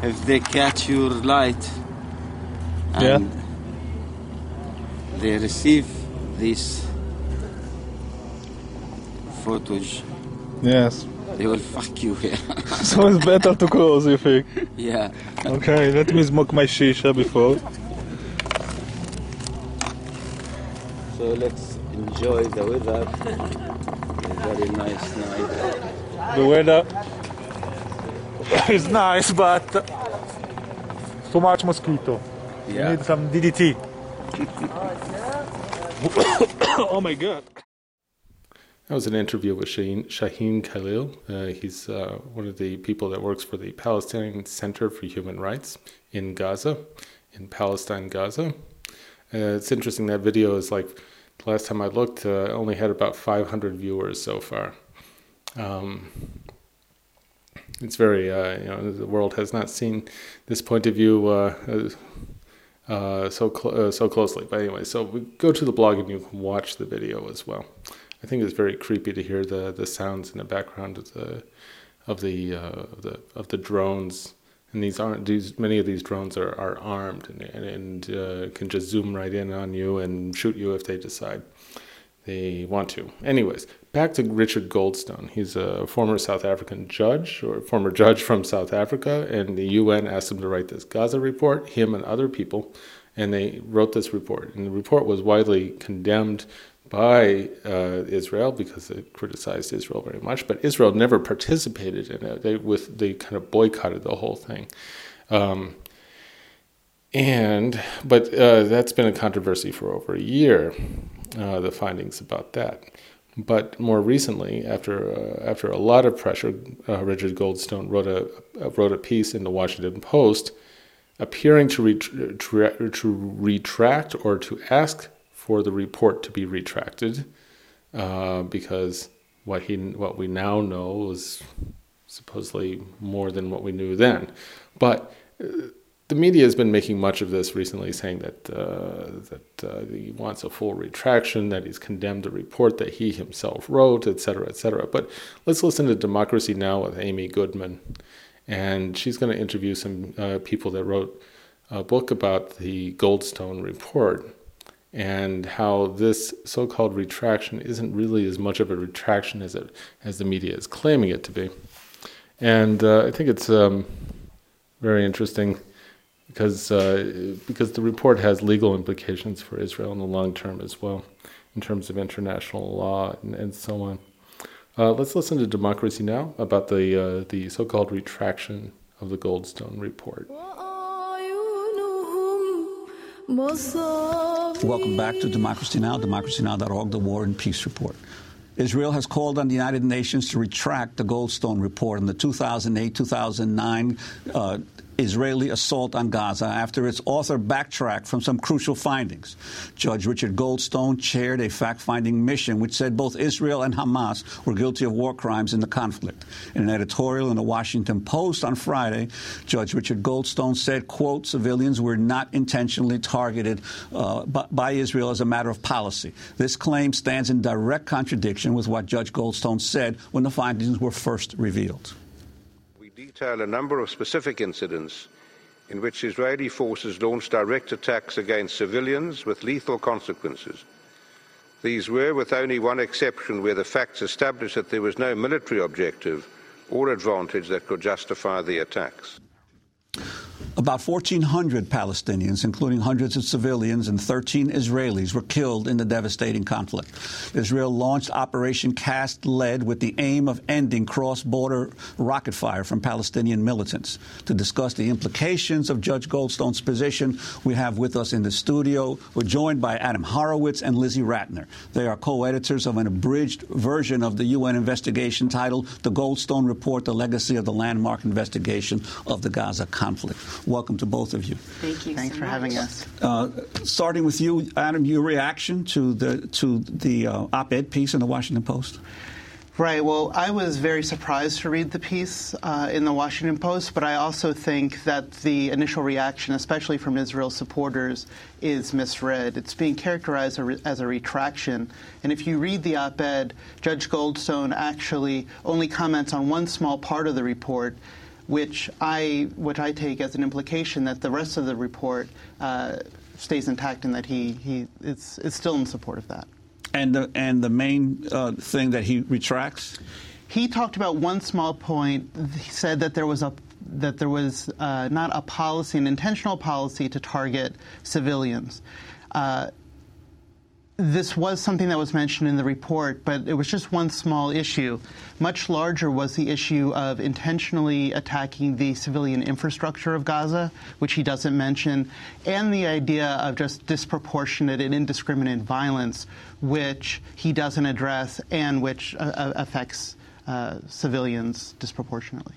If they catch your light and they receive this footage, Yes. They will fuck you here. [LAUGHS] So it's better to close, you think? yeah. Okay, let me smoke my shisha before. So let's enjoy the weather. Very nice night. The weather [LAUGHS] is nice, but too much mosquito. You Yeah. need some DDT. [COUGHS] oh my god. That was an interview with Shaheen, Shaheen Khalil. Uh, he's uh, one of the people that works for the Palestinian Center for Human Rights in Gaza. in Palestine, Gaza. Uh, it's interesting that video is like the last time I looked, uh, only had about 500 viewers so far. Um, it's very, uh, you know, the world has not seen this point of view uh, so cl- so closely. But anyway, so we go to the blog and you can watch the video as well. I think it's very creepy to hear the, the sounds in the background of the of the uh, the of the drones. And these aren't these many of these drones are, are armed and and, and uh, can just zoom right in on you and shoot you if they decide they want to. Anyways, back to Richard Goldstone. He's a former South African judge or former judge from South Africa, and the UN asked him to write this Gaza report, him and other people, and they wrote this report. And the report was widely condemned by uh, Israel because it criticized Israel very much, but Israel never participated in it. They with they kind of boycotted the whole thing. Um, and but uh, that's been a controversy for over a year. Uh, the findings about that. But more recently, after uh, after a lot of pressure, uh, Richard Goldstone wrote a wrote a piece in the Washington Post, appearing to, ret- to retract or to ask for the report to be retracted, uh, because what he what we now know is supposedly more than what we knew then. But uh, the media has been making much of this recently, saying that uh, that uh, he wants a full retraction, that he's condemned the report that he himself wrote, et cetera, et cetera. But let's listen to Democracy Now! with Amy Goodman, and she's going to interview some uh, people that wrote a book about the Goldstone report and how this so-called retraction isn't really as much of a retraction as it as the media is claiming it to be. And uh, I think it's um, very interesting because uh, because the report has legal implications for Israel in the long term as well, in terms of international law and, and so on. Uh, let's listen to Democracy Now! about the uh, the so-called retraction of the Goldstone report. Welcome back to Democracy Now!, democracynow.org, the War and Peace Report. Israel has called on the United Nations to retract the Goldstone report on the 2008 2009 uh, Israeli assault on Gaza after its author backtracked from some crucial findings. Judge Richard Goldstone chaired a fact finding mission which said both Israel and Hamas were guilty of war crimes in the conflict. In an editorial in the Washington Post on Friday, Judge Richard Goldstone said, quote, civilians were not intentionally targeted uh, by, by Israel as a matter of policy. This claim stands in direct contradiction with what Judge Goldstone said when the findings were first revealed detail a number of specific incidents in which Israeli forces launched direct attacks against civilians with lethal consequences. These were, with only one exception, where the facts established that there was no military objective or advantage that could justify the attacks. About 1,400 Palestinians, including hundreds of civilians and 13 Israelis, were killed in the devastating conflict. Israel launched Operation Cast Lead with the aim of ending cross border rocket fire from Palestinian militants. To discuss the implications of Judge Goldstone's position, we have with us in the studio, we're joined by Adam Horowitz and Lizzy Ratner. They are co editors of an abridged version of the UN investigation titled The Goldstone Report The Legacy of the Landmark Investigation of the Gaza Conflict. Welcome to both of you. Thank you. Thanks so for much. having us. Uh, starting with you, Adam, your reaction to the to the uh, op-ed piece in the Washington Post. Right. Well, I was very surprised to read the piece uh, in the Washington Post, but I also think that the initial reaction, especially from Israel supporters, is misread. It's being characterized as a retraction. And if you read the op ed, Judge Goldstone actually only comments on one small part of the report. Which I, which I take as an implication that the rest of the report uh, stays intact and that he, he is, is still in support of that. And the and the main uh, thing that he retracts. He talked about one small point. He said that there was a that there was uh, not a policy, an intentional policy to target civilians. Uh, this was something that was mentioned in the report, but it was just one small issue. Much larger was the issue of intentionally attacking the civilian infrastructure of Gaza, which he doesn't mention, and the idea of just disproportionate and indiscriminate violence, which he doesn't address and which uh, affects uh, civilians disproportionately.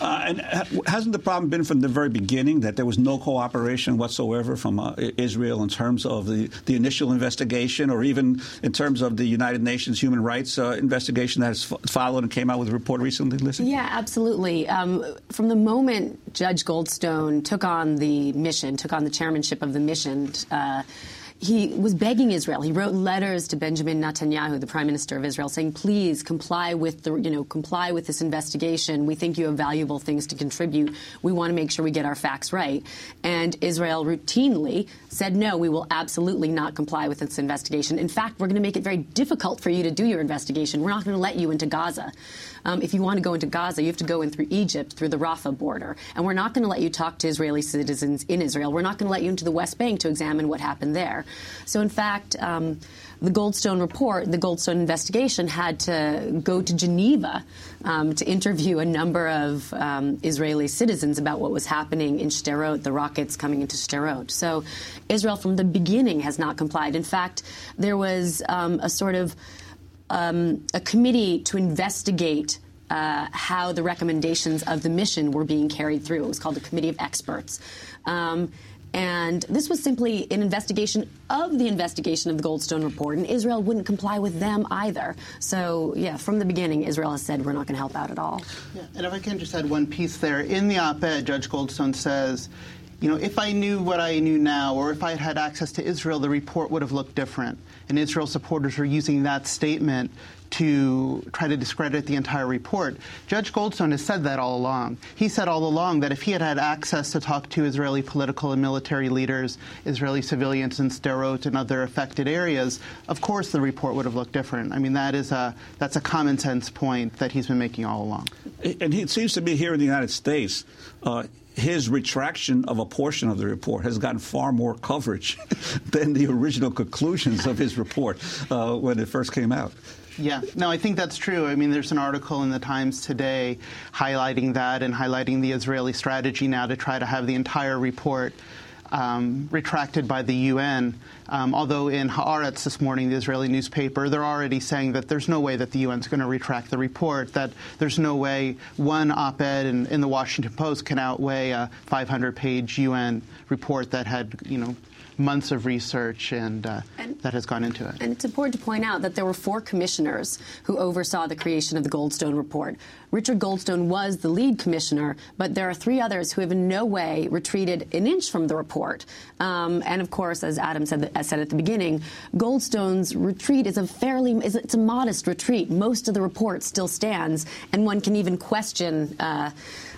Uh, and hasn't the problem been from the very beginning that there was no cooperation whatsoever from uh, Israel in terms of the, the initial investigation or even in terms of the United Nations human rights uh, investigation that has followed and came out with a report recently, Lizzy? Yeah, absolutely. Um, from the moment Judge Goldstone took on the mission, took on the chairmanship of the mission, uh, he was begging Israel. He wrote letters to Benjamin Netanyahu, the prime minister of Israel, saying, "Please comply with the, you know, comply with this investigation. We think you have valuable things to contribute. We want to make sure we get our facts right." And Israel routinely said, "No, we will absolutely not comply with this investigation. In fact, we're going to make it very difficult for you to do your investigation. We're not going to let you into Gaza." Um, if you want to go into Gaza, you have to go in through Egypt, through the Rafah border. And we're not going to let you talk to Israeli citizens in Israel. We're not going to let you into the West Bank to examine what happened there. So, in fact, um, the Goldstone report, the Goldstone investigation, had to go to Geneva um, to interview a number of um, Israeli citizens about what was happening in Sderot, the rockets coming into Sderot. So Israel, from the beginning, has not complied. In fact, there was um, a sort of um, a committee to investigate uh, how the recommendations of the mission were being carried through. It was called the Committee of Experts. Um, and this was simply an investigation of the investigation of the Goldstone report, and Israel wouldn't comply with them either. So, yeah, from the beginning, Israel has said we're not going to help out at all. Yeah, and if I can just add one piece there. In the op ed, Judge Goldstone says, you know, if I knew what I knew now, or if I had had access to Israel, the report would have looked different. And Israel supporters are using that statement to try to discredit the entire report. Judge Goldstone has said that all along. He said all along that if he had had access to talk to Israeli political and military leaders, Israeli civilians in Sderot and other affected areas, of course the report would have looked different. I mean, that is a that's a common sense point that he's been making all along. And it seems to be here in the United States. Uh, his retraction of a portion of the report has gotten far more coverage [LAUGHS] than the original conclusions of his report uh, when it first came out. Yeah, no, I think that's true. I mean, there's an article in the Times today highlighting that and highlighting the Israeli strategy now to try to have the entire report um, retracted by the UN. Um, although in Haaretz this morning, the Israeli newspaper, they're already saying that there's no way that the UN is going to retract the report, that there's no way one op ed in, in the Washington Post can outweigh a 500 page UN report that had, you know, months of research and, uh, and, that has gone into it. And it's important to point out that there were four commissioners who oversaw the creation of the Goldstone report. Richard Goldstone was the lead commissioner, but there are three others who have in no way retreated an inch from the report. Um, and of course, as Adam said, as said at the beginning, Goldstone's retreat is a fairly is, it's a modest retreat. Most of the report still stands, and one can even question. Uh,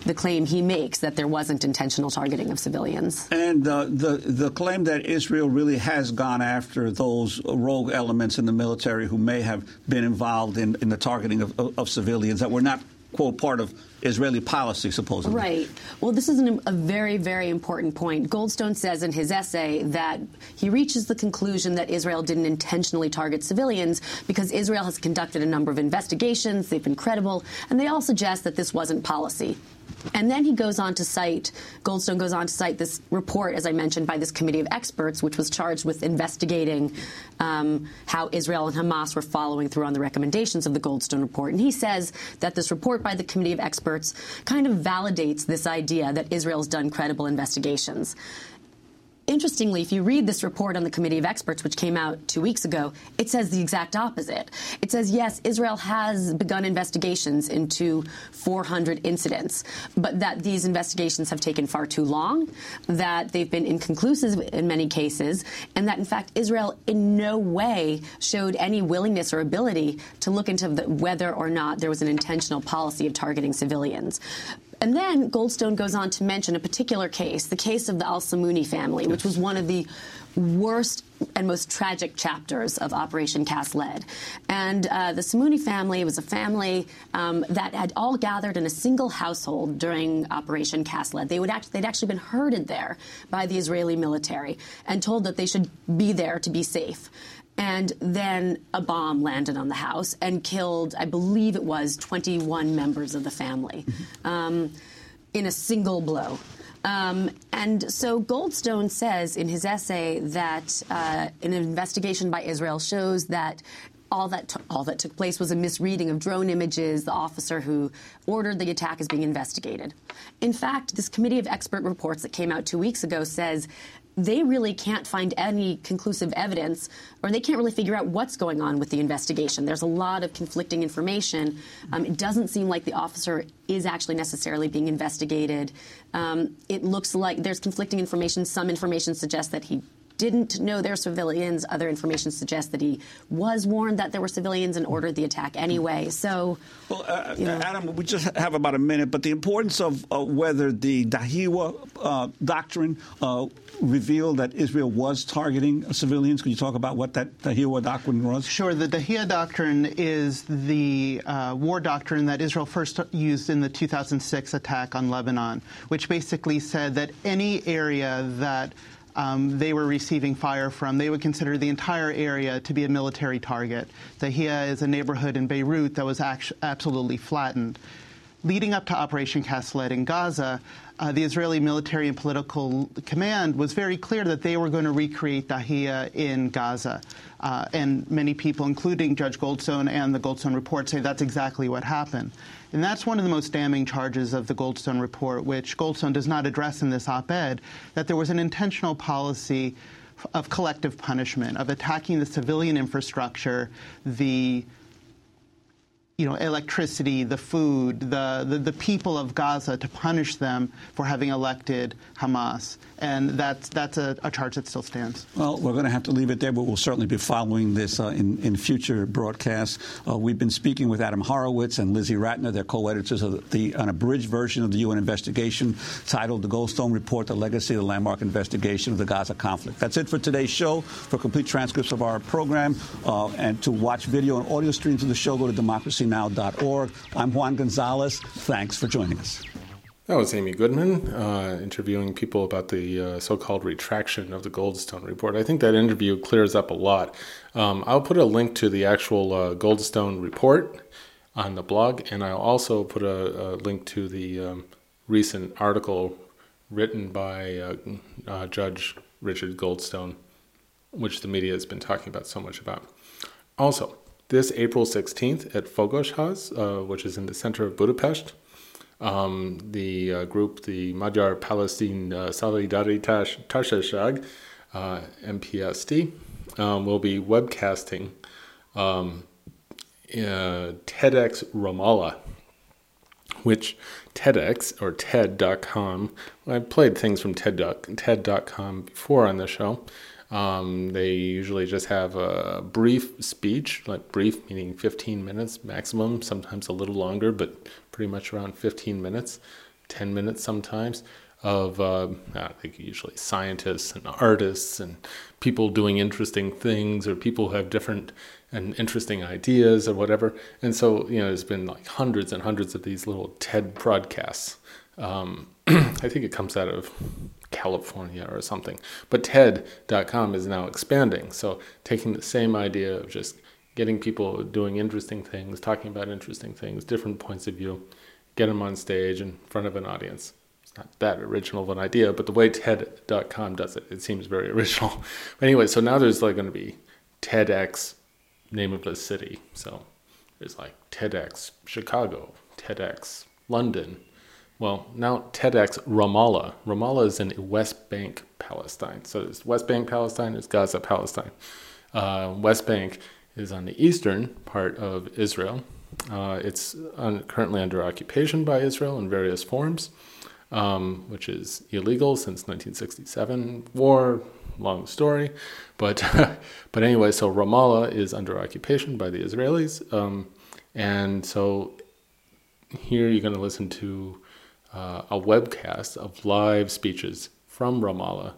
the claim he makes that there wasn't intentional targeting of civilians. And uh, the the claim that Israel really has gone after those rogue elements in the military who may have been involved in, in the targeting of, of, of civilians that were not quote, part of Israeli policy, supposedly. Right. Well, this is an, a very, very important point. Goldstone says in his essay that he reaches the conclusion that Israel didn't intentionally target civilians because Israel has conducted a number of investigations, they've been credible, and they all suggest that this wasn't policy. And then he goes on to cite, Goldstone goes on to cite this report, as I mentioned, by this committee of experts, which was charged with investigating um, how Israel and Hamas were following through on the recommendations of the Goldstone report. And he says that this report by the committee of experts kind of validates this idea that Israel's done credible investigations. Interestingly, if you read this report on the Committee of Experts, which came out two weeks ago, it says the exact opposite. It says, yes, Israel has begun investigations into 400 incidents, but that these investigations have taken far too long, that they've been inconclusive in many cases, and that, in fact, Israel in no way showed any willingness or ability to look into the, whether or not there was an intentional policy of targeting civilians. And then Goldstone goes on to mention a particular case, the case of the Al Samuni family, which was one of the worst and most tragic chapters of Operation Cast Lead. And uh, the Samuni family was a family um, that had all gathered in a single household during Operation Cast Lead. They would act- they'd actually been herded there by the Israeli military and told that they should be there to be safe. And then a bomb landed on the house and killed, I believe it was, 21 members of the family mm-hmm. um, in a single blow. Um, and so Goldstone says in his essay that uh, an investigation by Israel shows that all that t- all that took place was a misreading of drone images. The officer who ordered the attack is being investigated. In fact, this committee of expert reports that came out two weeks ago says they really can't find any conclusive evidence, or they can't really figure out what's going on with the investigation. There's a lot of conflicting information. Um, it doesn't seem like the officer is actually necessarily being investigated. Um, it looks like there's conflicting information. Some information suggests that he didn't know there were civilians. Other information suggests that he was warned that there were civilians and ordered the attack anyway. So, well, uh, you know. Adam, we just have about a minute, but the importance of uh, whether the Dahiya uh, doctrine uh, revealed that Israel was targeting civilians. Could you talk about what that Dahiya doctrine was? Sure. The Dahiya doctrine is the uh, war doctrine that Israel first used in the 2006 attack on Lebanon, which basically said that any area that um, they were receiving fire from, they would consider the entire area to be a military target. Dahiya is a neighborhood in Beirut that was absolutely flattened. Leading up to Operation Cast Lead in Gaza, uh, the Israeli military and political command was very clear that they were going to recreate Dahiya in Gaza. Uh, and many people, including Judge Goldstone and the Goldstone report, say that's exactly what happened. And that's one of the most damning charges of the Goldstone report, which Goldstone does not address in this op ed, that there was an intentional policy of collective punishment, of attacking the civilian infrastructure, the you know, electricity, the food, the, the, the, people of Gaza to punish them for having elected Hamas. And that's, that's a, a charge that still stands. Well, we're going to have to leave it there, but we'll certainly be following this uh, in, in future broadcasts. Uh, we've been speaking with Adam Horowitz and Lizzy Ratner. They're co-editors of the unabridged version of the UN investigation titled The Goldstone Report, The Legacy of the Landmark Investigation of the Gaza Conflict. That's it for today's show. For complete transcripts of our program uh, and to watch video and audio streams of the show, go to democracynow.org. I'm Juan Gonzalez. Thanks for joining us. That was Amy Goodman uh, interviewing people about the uh, so called retraction of the Goldstone report. I think that interview clears up a lot. Um, I'll put a link to the actual uh, Goldstone report on the blog, and I'll also put a, a link to the um, recent article written by uh, uh, Judge Richard Goldstone, which the media has been talking about so much about. Also, this April 16th at Fogasház, uh, which is in the center of Budapest. Um, the uh, group, the Magyar Palestine uh, Solidaritás Társaság, uh, MPST, um, will be webcasting um, uh, TEDx Ramallah, which TEDx or TED.com. I've played things from TED, TED.com before on the show. Um, they usually just have a brief speech, like brief meaning 15 minutes maximum, sometimes a little longer, but pretty much around 15 minutes, 10 minutes sometimes, of uh, I think usually scientists and artists and people doing interesting things or people who have different and interesting ideas or whatever. And so, you know, there's been like hundreds and hundreds of these little TED broadcasts. Um, [CLEARS THROAT] I think it comes out of California or something. But TED.com is now expanding. So taking the same idea of just getting people doing interesting things, talking about interesting things, different points of view, get them on stage in front of an audience. It's not that original of an idea, but the way TED.com does it, it seems very [LAUGHS] original. But anyway, so now there's like going to be TEDx, name of a city. So there's like TEDx Chicago, TEDx London, well, now TEDx Ramallah. Ramallah is in West Bank, Palestine. So it's West Bank, Palestine, it's Gaza, Palestine. Uh, West Bank is on the eastern part of Israel. Uh, it's currently under occupation by Israel in various forms, um, which is illegal since 1967. War, long story, but [LAUGHS] but anyway, so Ramallah is under occupation by the Israelis, um, and so here you're going to listen to uh, a webcast of live speeches from Ramallah,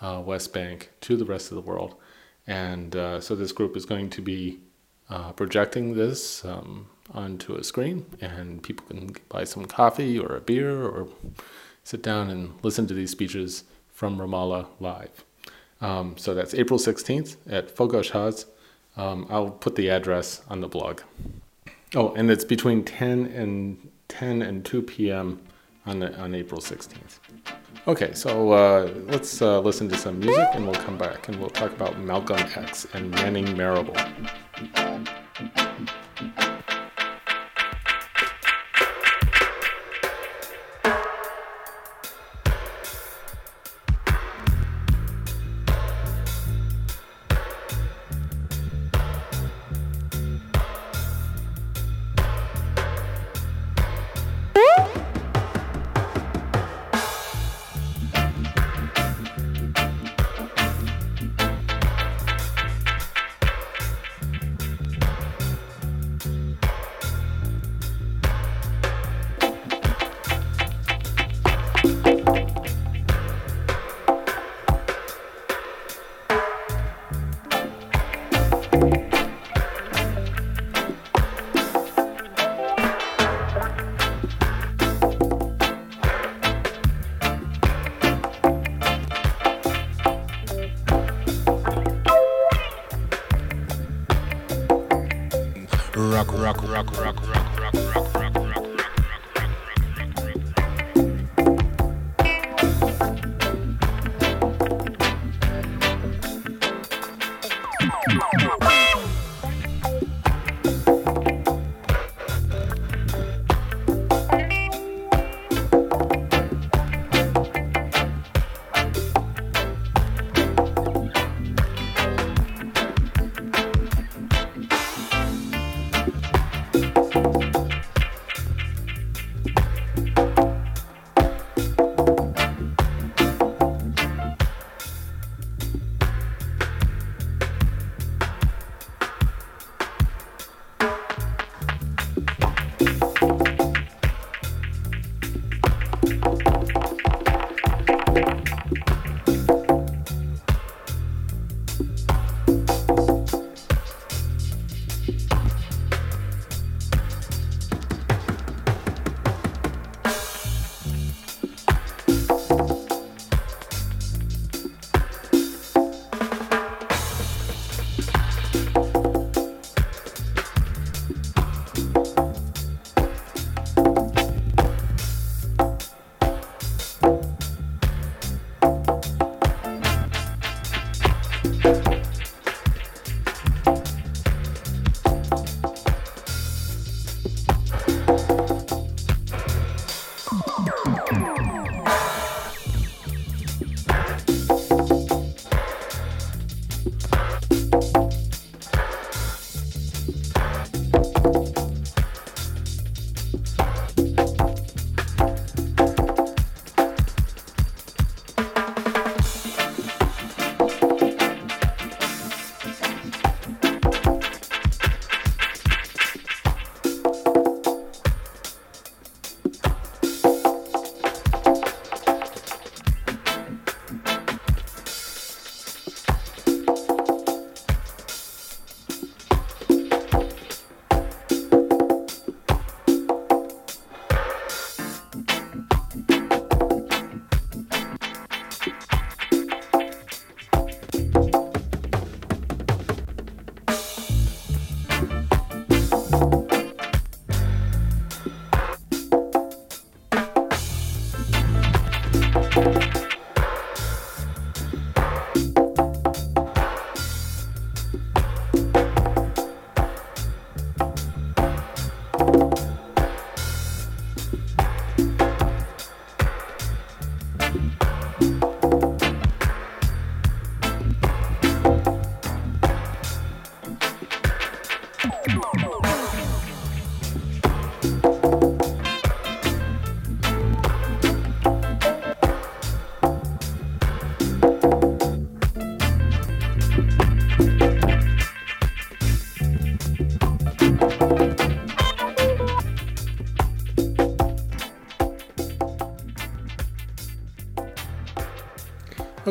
uh, West Bank, to the rest of the world. And uh, so this group is going to be uh, projecting this um, onto a screen, and people can buy some coffee or a beer or sit down and listen to these speeches from Ramallah live. Um, so that's April 16th at Fogasház. Um, I'll put the address on the blog. Oh, and it's between 10 and 10 and 2 p.m on, the, on April 16th. Okay, so uh, let's uh, listen to some music and we'll come back and we'll talk about Malcolm X and Manning Marable.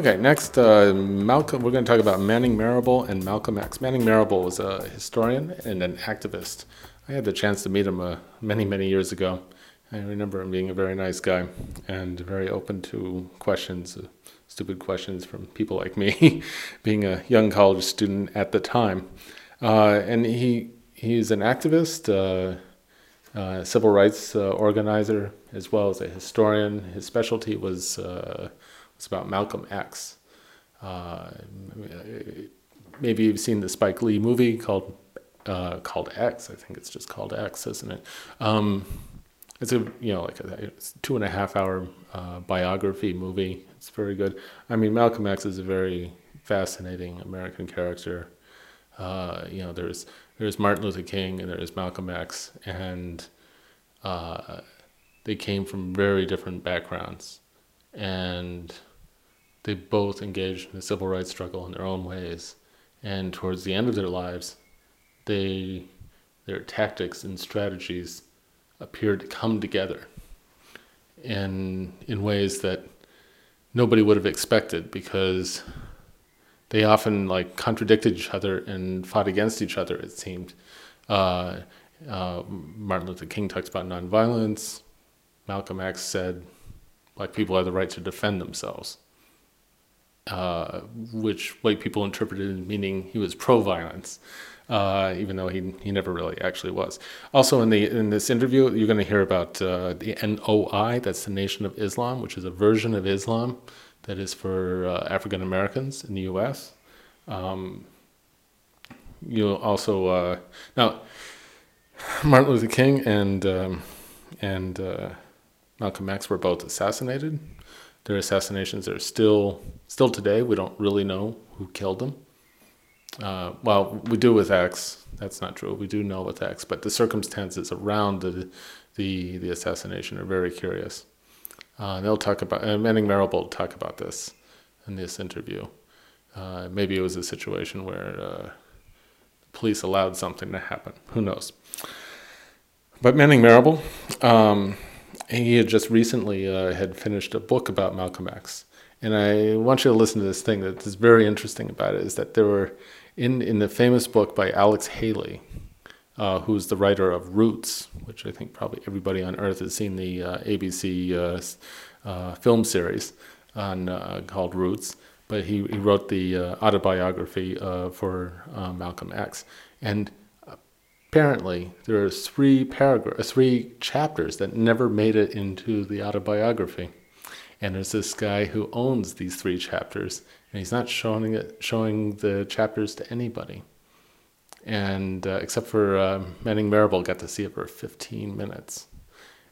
Okay, next, uh, Malcolm. We're going to talk about Manning Marable and Malcolm X. Manning Marable was a historian and an activist. I had the chance to meet him uh, many, many years ago. I remember him being a very nice guy and very open to questions, uh, stupid questions from people like me, [LAUGHS] being a young college student at the time. Uh, and he he's an activist, uh, uh, civil rights organizer, as well as a historian. His specialty was it's about Malcolm X. Uh, maybe you've seen the Spike Lee movie called uh, called X. I think it's just called X, isn't it? Um, it's a you know like a, two and a half hour uh, biography movie. It's very good. I mean, Malcolm X is a very fascinating American character. Uh, you know, there's there's Martin Luther King and there's Malcolm X, and uh, they came from very different backgrounds, and they both engaged in the civil rights struggle in their own ways. And towards the end of their lives, they their tactics and strategies appeared to come together in in ways that nobody would have expected because they often like contradicted each other and fought against each other. It seemed. Uh, uh, Martin Luther King talks about nonviolence. Malcolm X said black people have the right to defend themselves, uh, which white people interpreted as meaning he was pro-violence uh, even though he he never really actually was. Also, in the in this interview, you're going to hear about uh, the NOI. That's the Nation of Islam, which is a version of Islam that is for uh, African Americans in the U.S. Um, you'll also uh, now Martin Luther King and um, and uh, Malcolm X were both assassinated. Their assassinations are still still today. We don't really know who killed them. Uh, well, we do with X. That's not true. We do know with X, but the circumstances around the the, the assassination are very curious. Uh, they'll talk about uh, Manning Marable talk about this in this interview. Uh, maybe it was a situation where uh, police allowed something to happen. Who knows? But Manning Marable, um, he had just recently uh, had finished a book about Malcolm X, and I want you to listen to this thing that is very interesting about it. Is that there were in in the famous book by Alex Haley, uh, who's the writer of Roots, which I think probably everybody on earth has seen the uh, ABC uh, uh, film series on uh, called Roots. But he, he wrote the autobiography for Malcolm X, and apparently there are three paragraphs, three chapters that never made it into the autobiography. And there's this guy who owns these three chapters, and he's not showing it, showing the chapters to anybody. And uh, except for uh, Manning Marable, got to see it for 15 minutes.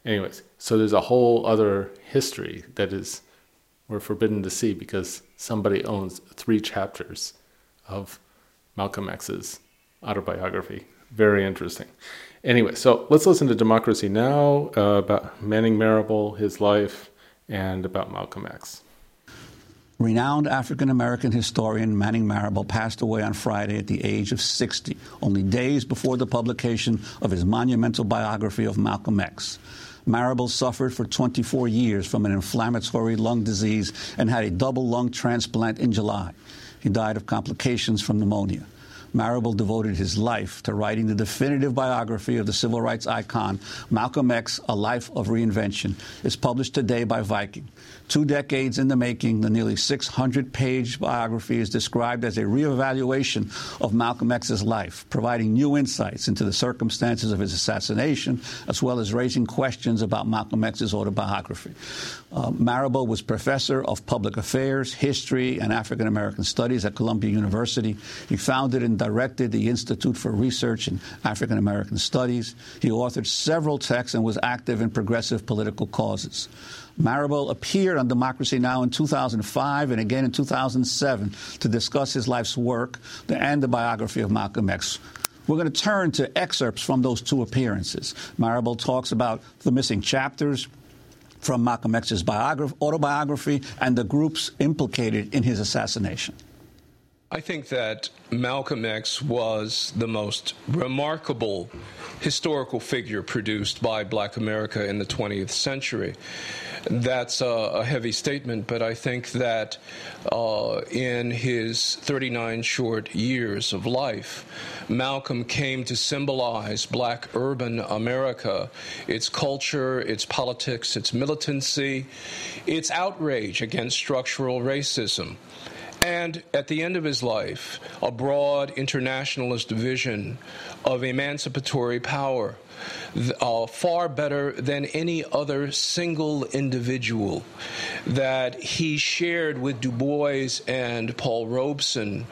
Anyways, so there's a whole other history that is we're forbidden to see because somebody owns three chapters of Malcolm X's autobiography. Very interesting. Anyway, so let's listen to Democracy Now! Uh, about Manning Marable, his life, and about Malcolm X. Renowned African American historian Manning Marable passed away on Friday at the age of 60, only days before the publication of his monumental biography of Malcolm X. Marable suffered for 24 years from an inflammatory lung disease and had a double lung transplant in July. He died of complications from pneumonia. Marable devoted his life to writing the definitive biography of the civil rights icon, Malcolm X, A Life of Reinvention. It's published today by Viking. Two decades in the making, the nearly 600 page biography is described as a reevaluation of Malcolm X's life, providing new insights into the circumstances of his assassination, as well as raising questions about Malcolm X's autobiography. Uh, Marable was professor of public affairs, history, and African American studies at Columbia University. He founded and directed the Institute for Research in African American Studies. He authored several texts and was active in progressive political causes. Marable appeared on Democracy Now! in 2005 and again in 2007 to discuss his life's work and the biography of Malcolm X. We're going to turn to excerpts from those two appearances. Marable talks about the missing chapters from Malcolm X's autobiography and the groups implicated in his assassination. I think that Malcolm X was the most remarkable historical figure produced by black America in the 20th century. That's a, a heavy statement, but I think that uh, in his 39 short years of life, Malcolm came to symbolize black urban America, its culture, its politics, its militancy, its outrage against structural racism and at the end of his life, a broad internationalist vision of emancipatory power, uh, far better than any other single individual, that he shared with Du Bois and Paul Robeson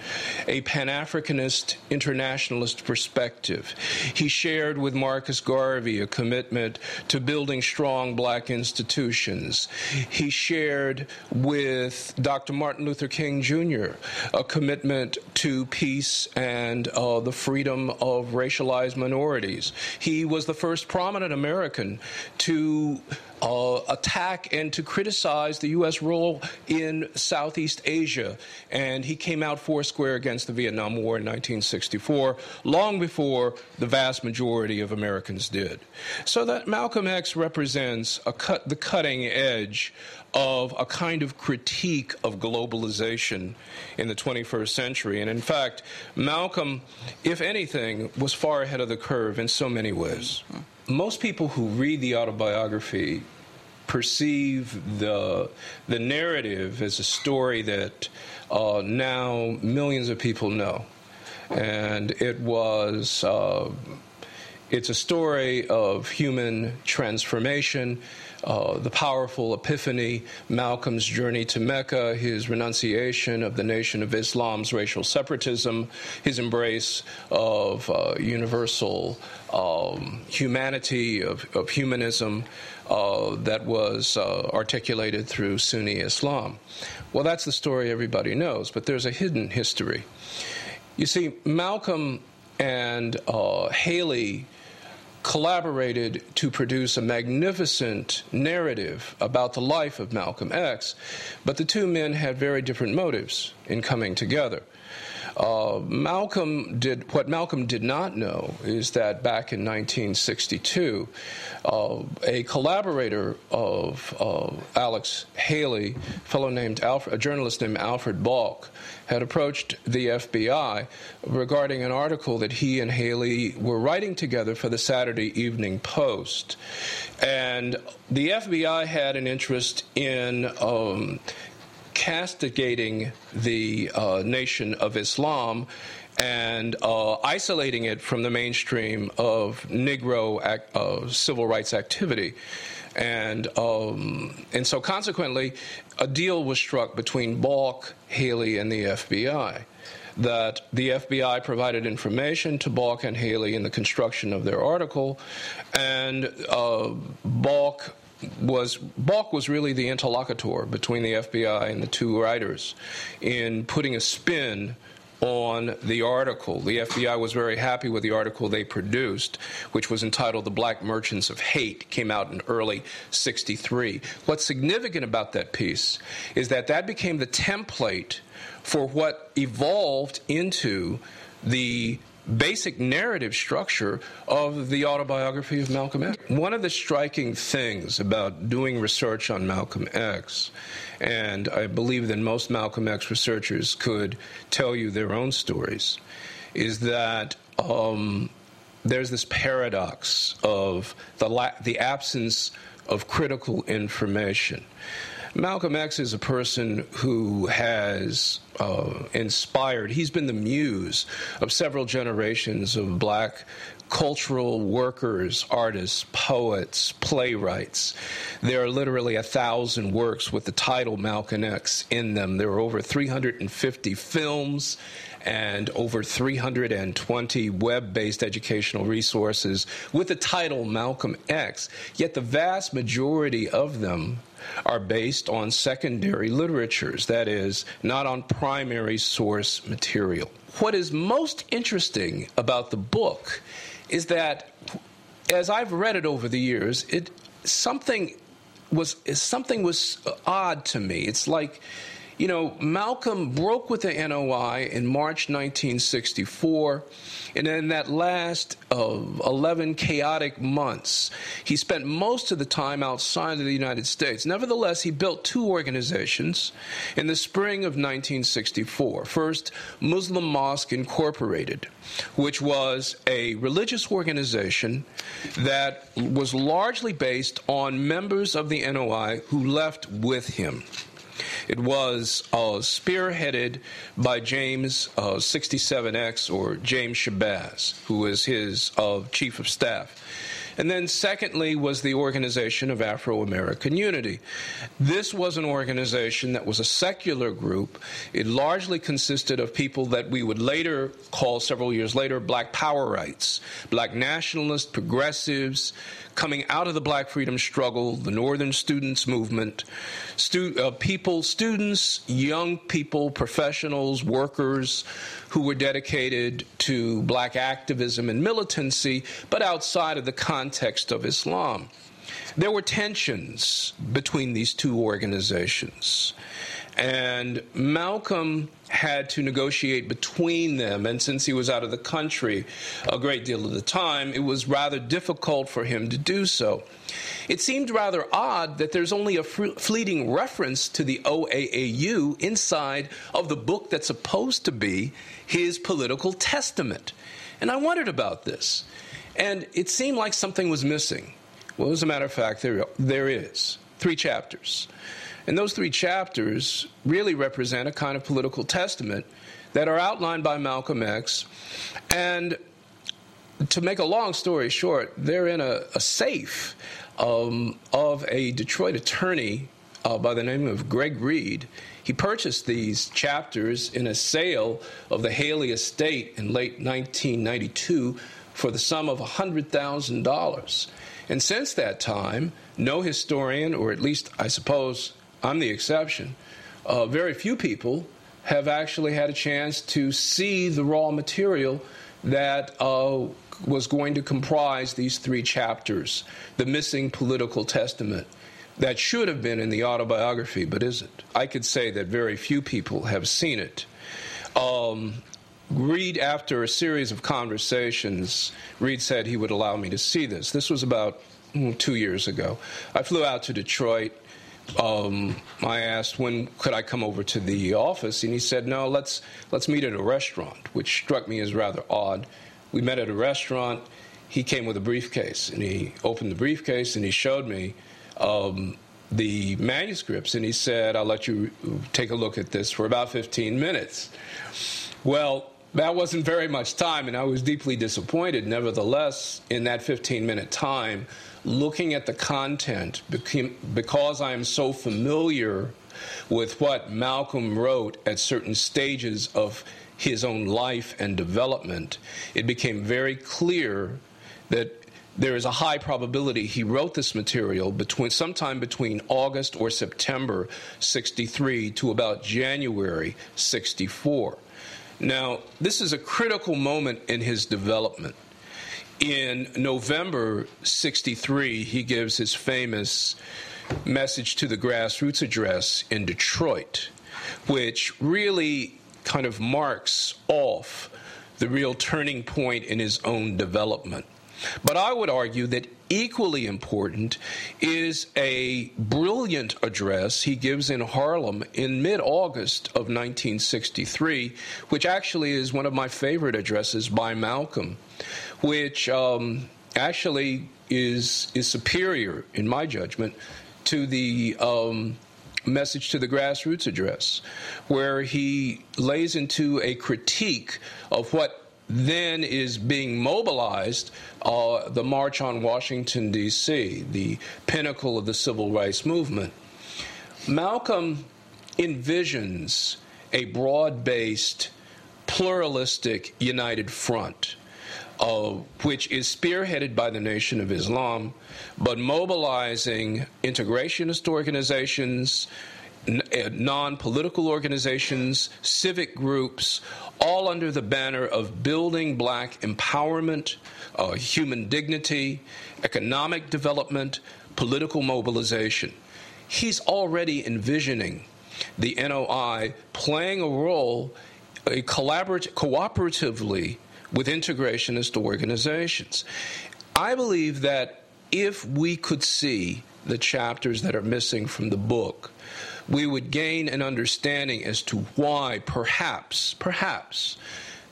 a Pan Africanist internationalist perspective. He shared with Marcus Garvey a commitment to building strong black institutions. He shared with Dr. Martin Luther King Jr. a commitment to peace and uh, the freedom of racialized minorities. He was the first prominent American to uh, attack and to criticize the U.S. role in Southeast Asia. And he came out foursquare against the Vietnam War in 1964, long before the vast majority of Americans did. So that Malcolm X represents cut, the cutting edge of a kind of critique of globalization in the 21st century. And in fact, Malcolm, if anything, was far ahead of the curve in so many ways. Most people who read the autobiography perceive the the narrative as a story that uh, now millions of people know, and it was. Uh, it's a story of human transformation, uh, the powerful epiphany, Malcolm's journey to Mecca, his renunciation of the Nation of Islam's racial separatism, his embrace of uh, universal um, humanity, of, of humanism uh, that was uh, articulated through Sunni Islam. Well, that's the story everybody knows, but there's a hidden history. You see, Malcolm and uh, Haley collaborated to produce a magnificent narrative about the life of Malcolm X, but the two men had very different motives in coming together. Uh, Malcolm did what Malcolm did not know is that back in 1962, uh, a collaborator of uh, Alex Haley, fellow named Alfred, a journalist named Alfred Balk, had approached the FBI regarding an article that he and Haley were writing together for the Saturday Evening Post, and the FBI had an interest in. Um, castigating the uh, Nation of Islam and uh, isolating it from the mainstream of Negro uh, civil rights activity. And, um, and so, consequently, a deal was struck between Balk, Haley, and the FBI that the FBI provided information to Balk and Haley in the construction of their article, and uh, Balk was Balk was really the interlocutor between the FBI and the two writers in putting a spin on the article. The FBI was very happy with the article they produced, which was entitled The Black Merchants of Hate, came out in early 63. What's significant about that piece is that that became the template for what evolved into the basic narrative structure of the autobiography of Malcolm X. One of the striking things about doing research on Malcolm X, and I believe that most Malcolm X researchers could tell you their own stories, is that um, there's this paradox of the, la- the absence of critical information. Malcolm X is a person who has uh, inspired, he's been the muse of several generations of black cultural workers, artists, poets, playwrights. There are literally a thousand works with the title Malcolm X in them. There are over 350 films and over 320 web based educational resources with the title Malcolm X. Yet the vast majority of them are based on secondary literatures, that is, not on primary source material. What is most interesting about the book is that as I've read it over the years, it something was something was odd to me. It's like you know, Malcolm broke with the NOI in March 1964, and in that last uh, 11 chaotic months, he spent most of the time outside of the United States. Nevertheless, he built two organizations in the spring of 1964. First, Muslim Mosque Incorporated, which was a religious organization that was largely based on members of the NOI who left with him. It was uh, spearheaded by James uh, 67X or James Shabazz, who was his uh, chief of staff. And then, secondly, was the Organization of Afro American Unity. This was an organization that was a secular group. It largely consisted of people that we would later call, several years later, Black Powerites, Black nationalists, progressives, coming out of the black freedom struggle, the Northern Students Movement, stu- uh, people, students, young people, professionals, workers who were dedicated to black activism and militancy, but outside of the context of Islam. There were tensions between these two organizations. And Malcolm had to negotiate between them. And since he was out of the country a great deal of the time, it was rather difficult for him to do so. It seemed rather odd that there's only a fleeting reference to the OAAU inside of the book that's supposed to be his political testament. And I wondered about this. And it seemed like something was missing. Well, as a matter of fact, there, there is. Three chapters. And those three chapters really represent a kind of political testament that are outlined by Malcolm X. And to make a long story short, they're in a, a safe um, of a Detroit attorney uh, by the name of Greg Reed. He purchased these chapters in a sale of the Haley estate in late 1992 for the sum of $100,000. And since that time, no historian, or at least I suppose I'm the exception. Uh, very few people have actually had a chance to see the raw material that uh, was going to comprise these three chapters the missing political testament that should have been in the autobiography but isn't. I could say that very few people have seen it. Um, Reed, after a series of conversations, Reed said he would allow me to see this. This was about mm, two years ago. I flew out to Detroit um, I asked when could I come over to the office, and he said, "No, let's let's meet at a restaurant," which struck me as rather odd. We met at a restaurant. He came with a briefcase, and he opened the briefcase and he showed me um, the manuscripts, and he said, "I'll let you take a look at this for about 15 minutes." Well, that wasn't very much time, and I was deeply disappointed. Nevertheless, in that 15 minute time, looking at the content because I am so familiar with what Malcolm wrote at certain stages of his own life and development, it became very clear that there is a high probability he wrote this material between sometime between August or September 63 to about January 64. Now, this is a critical moment in his development in November 63, he gives his famous message to the grassroots address in Detroit, which really kind of marks off the real turning point in his own development. But I would argue that equally important is a brilliant address he gives in Harlem in mid August of 1963, which actually is one of my favorite addresses by Malcolm which um, actually is is superior, in my judgment, to the um, message to the grassroots address, where he lays into a critique of what then is being mobilized uh, the March on Washington, D.C., the pinnacle of the civil rights movement. Malcolm envisions a broad based, pluralistic, united front uh, which is spearheaded by the Nation of Islam, but mobilizing integrationist organizations, uh, non political organizations, civic groups, all under the banner of building black empowerment, uh, human dignity, economic development, political mobilization. He's already envisioning the NOI playing a role a collaborative, cooperatively with integrationist organizations. I believe that if we could see the chapters that are missing from the book, we would gain an understanding as to why perhaps, perhaps,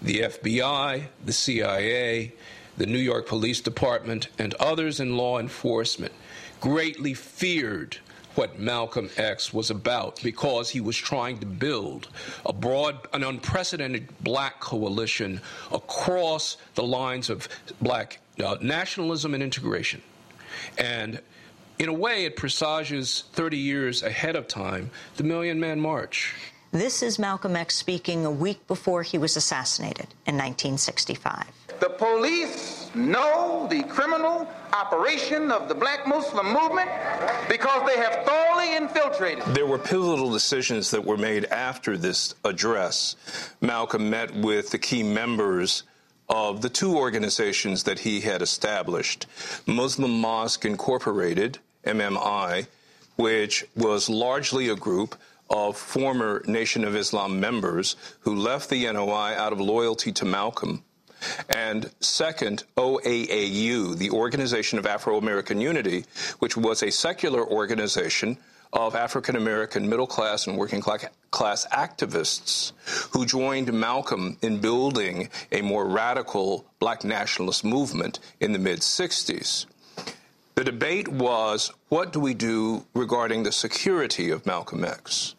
the FBI, the CIA, the New York Police Department, and others in law enforcement greatly feared what Malcolm X was about because he was trying to build a broad, an unprecedented black coalition across the lines of black uh, nationalism and integration. And in a way, it presages 30 years ahead of time the Million Man March. This is Malcolm X speaking a week before he was assassinated in 1965. The police know the criminal operation of the black Muslim movement because they have thoroughly infiltrated. There were pivotal decisions that were made after this address. Malcolm met with the key members of the two organizations that he had established Muslim Mosque Incorporated, MMI, which was largely a group of former Nation of Islam members who left the NOI out of loyalty to Malcolm. And second, OAAU, the Organization of Afro American Unity, which was a secular organization of African American middle class and working class activists who joined Malcolm in building a more radical black nationalist movement in the mid 60s. The debate was what do we do regarding the security of Malcolm X?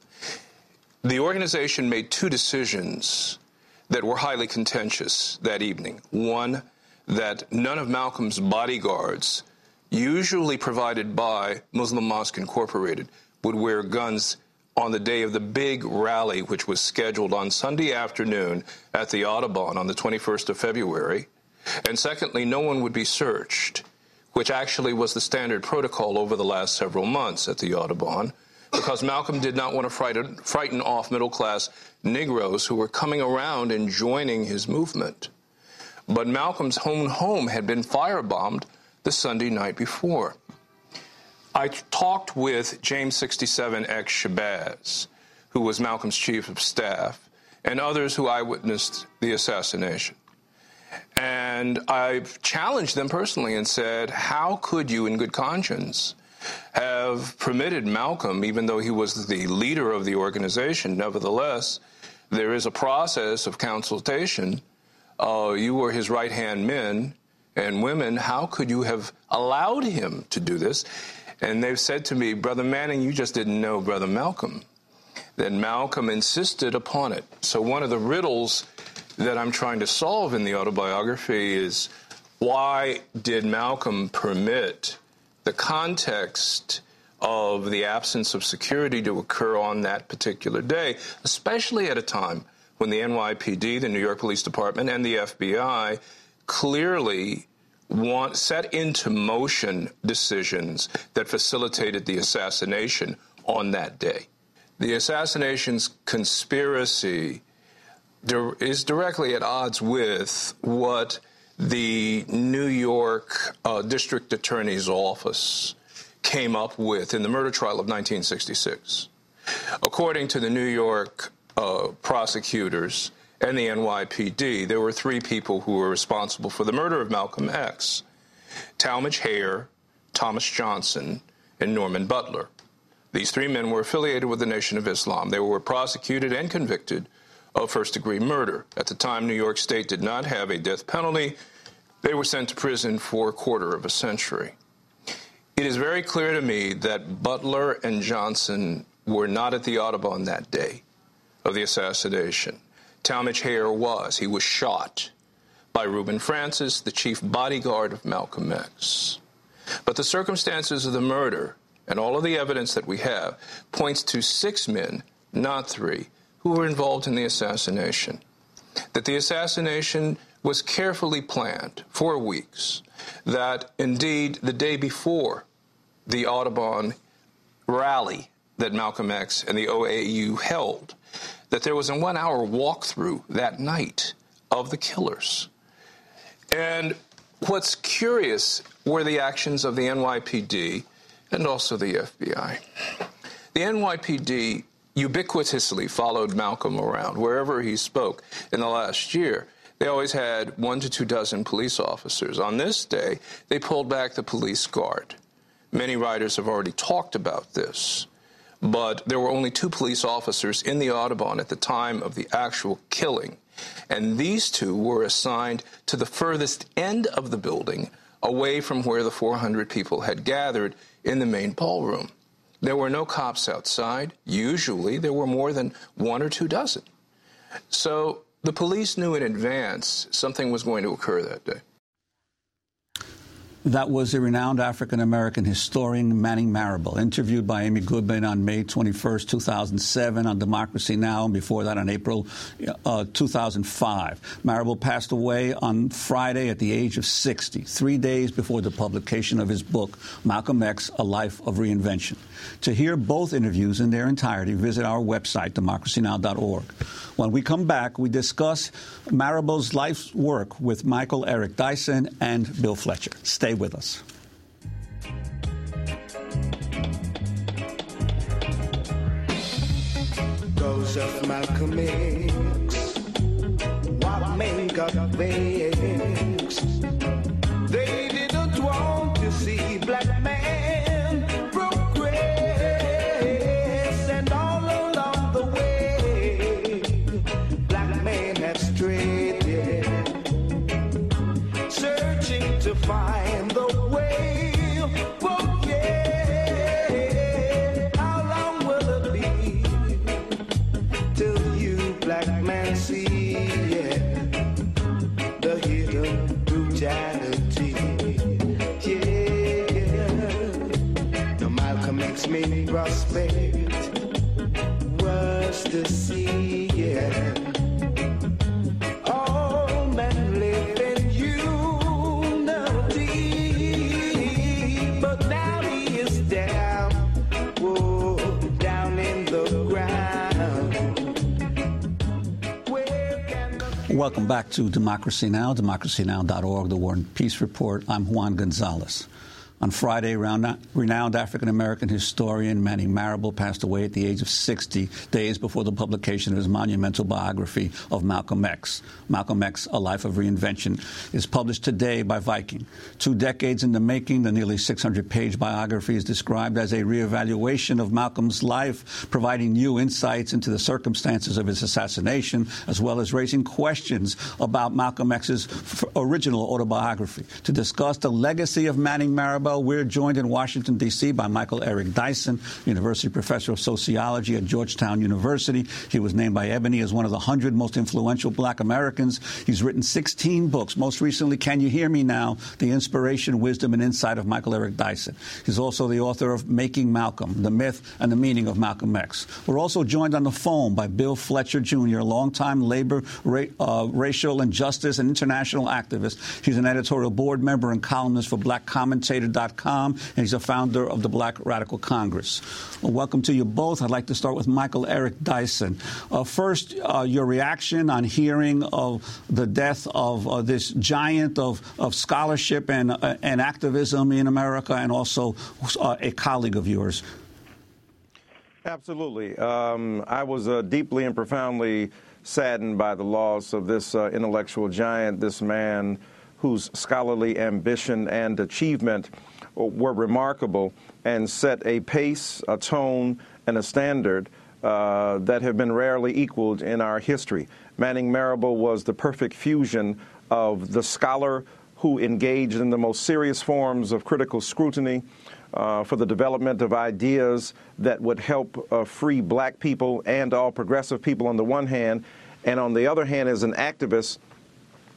The organization made two decisions that were highly contentious that evening. One, that none of Malcolm's bodyguards, usually provided by Muslim Mosque Incorporated, would wear guns on the day of the big rally, which was scheduled on Sunday afternoon at the Audubon on the 21st of February. And secondly, no one would be searched, which actually was the standard protocol over the last several months at the Audubon because Malcolm did not want to frighten, frighten off middle class Negroes who were coming around and joining his movement. But Malcolm's own home had been firebombed the Sunday night before. I talked with James 67 X Shabazz, who was Malcolm's chief of staff, and others who eyewitnessed the assassination. And I challenged them personally and said, How could you, in good conscience, have permitted Malcolm, even though he was the leader of the organization, nevertheless, there is a process of consultation. Uh, you were his right hand men and women. How could you have allowed him to do this? And they've said to me, Brother Manning, you just didn't know Brother Malcolm. Then Malcolm insisted upon it. So, one of the riddles that I'm trying to solve in the autobiography is why did Malcolm permit the context of the absence of security to occur on that particular day, especially at a time when the NYPD, the New York Police Department, and the FBI clearly want, set into motion decisions that facilitated the assassination on that day. The assassination's conspiracy is directly at odds with what the New York uh, District Attorney's Office came up with in the murder trial of 1966. According to the New York uh, prosecutors and the NYPD, there were three people who were responsible for the murder of Malcolm X Talmadge Hayer, Thomas Johnson, and Norman Butler. These three men were affiliated with the Nation of Islam. They were prosecuted and convicted of first degree murder. At the time, New York State did not have a death penalty. They were sent to prison for a quarter of a century. It is very clear to me that Butler and Johnson were not at the Audubon that day of the assassination. Talmadge Hayer was. He was shot by Reuben Francis, the chief bodyguard of Malcolm X. But the circumstances of the murder and all of the evidence that we have points to six men, not three, who were involved in the assassination. That the assassination was carefully planned for weeks. That indeed, the day before the Audubon rally that Malcolm X and the OAU held, that there was a one hour walkthrough that night of the killers. And what's curious were the actions of the NYPD and also the FBI. The NYPD ubiquitously followed Malcolm around wherever he spoke in the last year. They always had one to two dozen police officers. On this day, they pulled back the police guard. Many writers have already talked about this, but there were only two police officers in the Audubon at the time of the actual killing. And these two were assigned to the furthest end of the building, away from where the 400 people had gathered in the main ballroom. There were no cops outside. Usually, there were more than one or two dozen. So the police knew in advance something was going to occur that day. That was the renowned African American historian Manning Marable, interviewed by Amy Goodman on May 21, 2007, on Democracy Now!, and before that on April uh, 2005. Marable passed away on Friday at the age of 60, three days before the publication of his book, Malcolm X A Life of Reinvention. To hear both interviews in their entirety, visit our website, democracynow.org. When we come back, we discuss Marable's life's work with Michael Eric Dyson and Bill Fletcher. Stay with us. Of Malcolm X. They didn't want to see black men progress, and all along the way, black men have strayed, searching to find prospect was to see yeah. All men live in unity, but now he is down, whoa, down in the ground. Welcome back to Democracy Now!, democracynow.org, the War and Peace Report. I'm Juan Gonzalez. On Friday, renowned African American historian Manning Marable passed away at the age of 60 days before the publication of his monumental biography of Malcolm X. Malcolm X, A Life of Reinvention, is published today by Viking. Two decades in the making, the nearly 600 page biography is described as a reevaluation of Malcolm's life, providing new insights into the circumstances of his assassination, as well as raising questions about Malcolm X's original autobiography. To discuss the legacy of Manning We're joined in Washington, D.C. by Michael Eric Dyson, University Professor of Sociology at Georgetown University. He was named by Ebony as one of the 100 most influential black Americans. He's written 16 books. Most recently, Can You Hear Me Now? The Inspiration, Wisdom, and Insight of Michael Eric Dyson. He's also the author of Making Malcolm, The Myth and the Meaning of Malcolm X. We're also joined on the phone by Bill Fletcher Jr., a longtime labor, ra- uh, racial and justice and international activist. He's an editorial board member and columnist for and he's a founder of the Black Radical Congress. Well, welcome to you both. I'd like to start with Michael Eric Dyson. Uh, first, uh, your reaction on hearing of the death of uh, this giant of, of scholarship and, uh, and activism in America, and also uh, a colleague of yours. Absolutely. Um, I was uh, deeply and profoundly saddened by the loss of this uh, intellectual giant, this man whose scholarly ambition and achievement were remarkable and set a pace, a tone, and a standard uh, that have been rarely equaled in our history. Manning Marable was the perfect fusion of the scholar who engaged in the most serious forms of critical scrutiny uh, for the development of ideas that would help uh, free black people and all progressive people on the one hand, and on the other hand, as an activist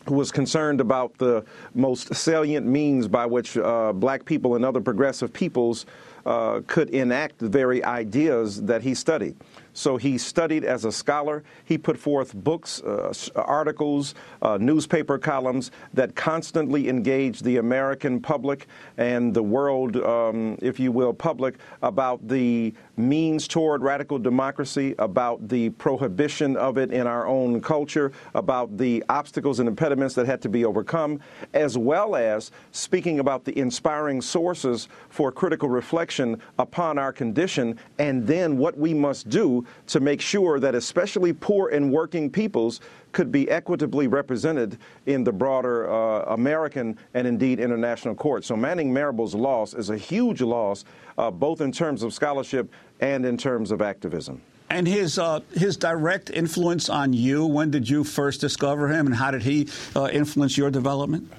was concerned about the most salient means by which uh, black people and other progressive peoples uh, could enact the very ideas that he studied. So he studied as a scholar. He put forth books, uh, articles, uh, newspaper columns that constantly engaged the American public and the world, um, if you will, public about the means toward radical democracy, about the prohibition of it in our own culture, about the obstacles and impediments that had to be overcome, as well as speaking about the inspiring sources for critical reflection upon our condition and then what we must do to make sure that especially poor and working peoples could be equitably represented in the broader uh, American and indeed international court. So Manning Marable's loss is a huge loss, uh, both in terms of scholarship and in terms of activism. And his uh, his direct influence on you. When did you first discover him, and how did he uh, influence your development?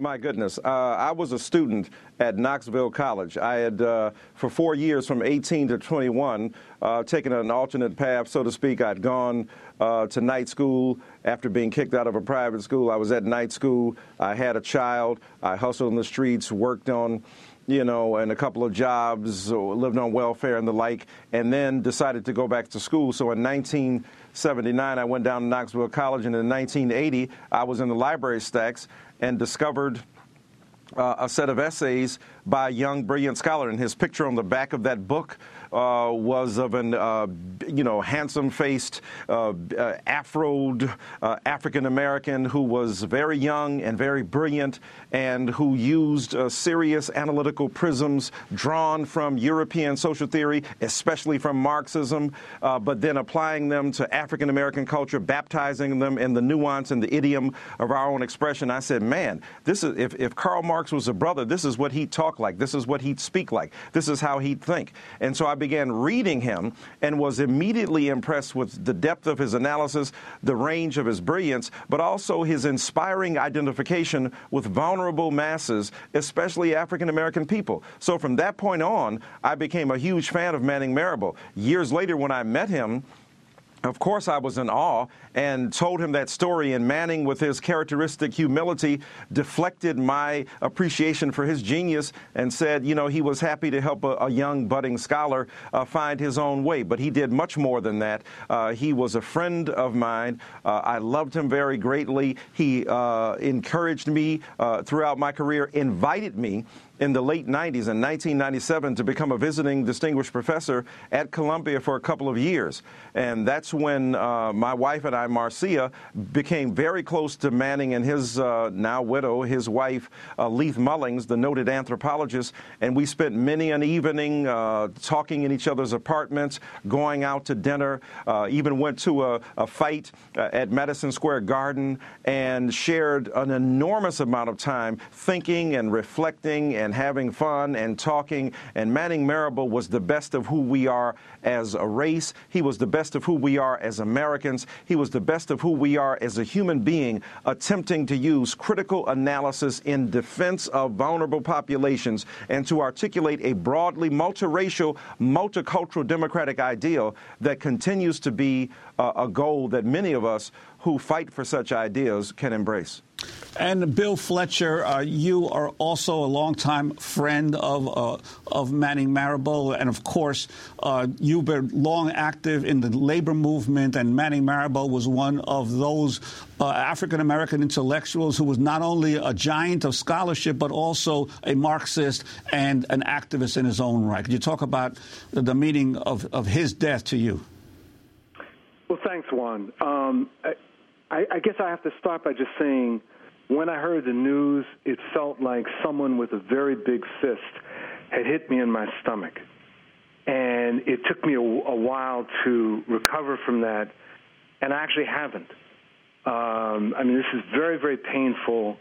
My goodness. Uh, I was a student at Knoxville College. I had, uh, for four years, from 18 to 21, uh, taken an alternate path, so to speak. I'd gone uh, to night school after being kicked out of a private school. I was at night school. I had a child. I hustled in the streets, worked on you know, and a couple of jobs, lived on welfare and the like, and then decided to go back to school. So in 1979, I went down to Knoxville College, and in 1980, I was in the library stacks and discovered uh, a set of essays by a young, brilliant scholar. And his picture on the back of that book uh, was of an, uh, you know, handsome-faced, uh, uh afroed uh, African American who was very young and very brilliant, and who used uh, serious analytical prisms drawn from European social theory, especially from Marxism, but then applying them to African American culture, baptizing them in the nuance and the idiom of our own expression. I said, man, this is if, if Karl Marx was a brother, this is what he'd talk like. This is what he'd speak like. This is how he'd think. And so I began reading him and was immediately impressed with the depth of his analysis, the range of his brilliance, but also his inspiring identification with vulnerable masses, especially African American people. So from that point on, I became a huge fan of Manning Marable. Years later, when I met him, of course, I was in awe and told him that story. And Manning, with his characteristic humility, deflected my appreciation for his genius and said, you know, he was happy to help a, a young budding scholar uh, find his own way. But he did much more than that. Uh, he was a friend of mine. Uh, I loved him very greatly. He uh, encouraged me uh, throughout my career, invited me in the late 90s, in 1997, to become a visiting distinguished professor at Columbia for a couple of years. And that's when uh, my wife and I, Marcia, became very close to Manning and his uh, now widow, his wife, uh, Leith Mullings, the noted anthropologist. And we spent many an evening uh, talking in each other's apartments, going out to dinner, uh, even went to a, a fight uh, at Madison Square Garden, and shared an enormous amount of time thinking and reflecting and and having fun and talking. And Manning Marable was the best of who we are as a race. He was the best of who we are as Americans. He was the best of who we are as a human being, attempting to use critical analysis in defense of vulnerable populations and to articulate a broadly multiracial, multicultural democratic ideal that continues to be uh, a goal that many of us who fight for such ideas can embrace. And Bill Fletcher, uh, you are also a longtime friend of uh, of Manning Marable, and of course, uh, you've been long active in the labor movement. And Manning Marable was one of those uh, African American intellectuals who was not only a giant of scholarship but also a Marxist and an activist in his own right. Could you talk about the, the meaning of, of his death to you? Well, thanks, Juan. Um, I, I guess I have to start by just saying when I heard the news, it felt like someone with a very big fist had hit me in my stomach. And it took me a, a while to recover from that, and I actually haven't. Um, I mean, this is very, very painful.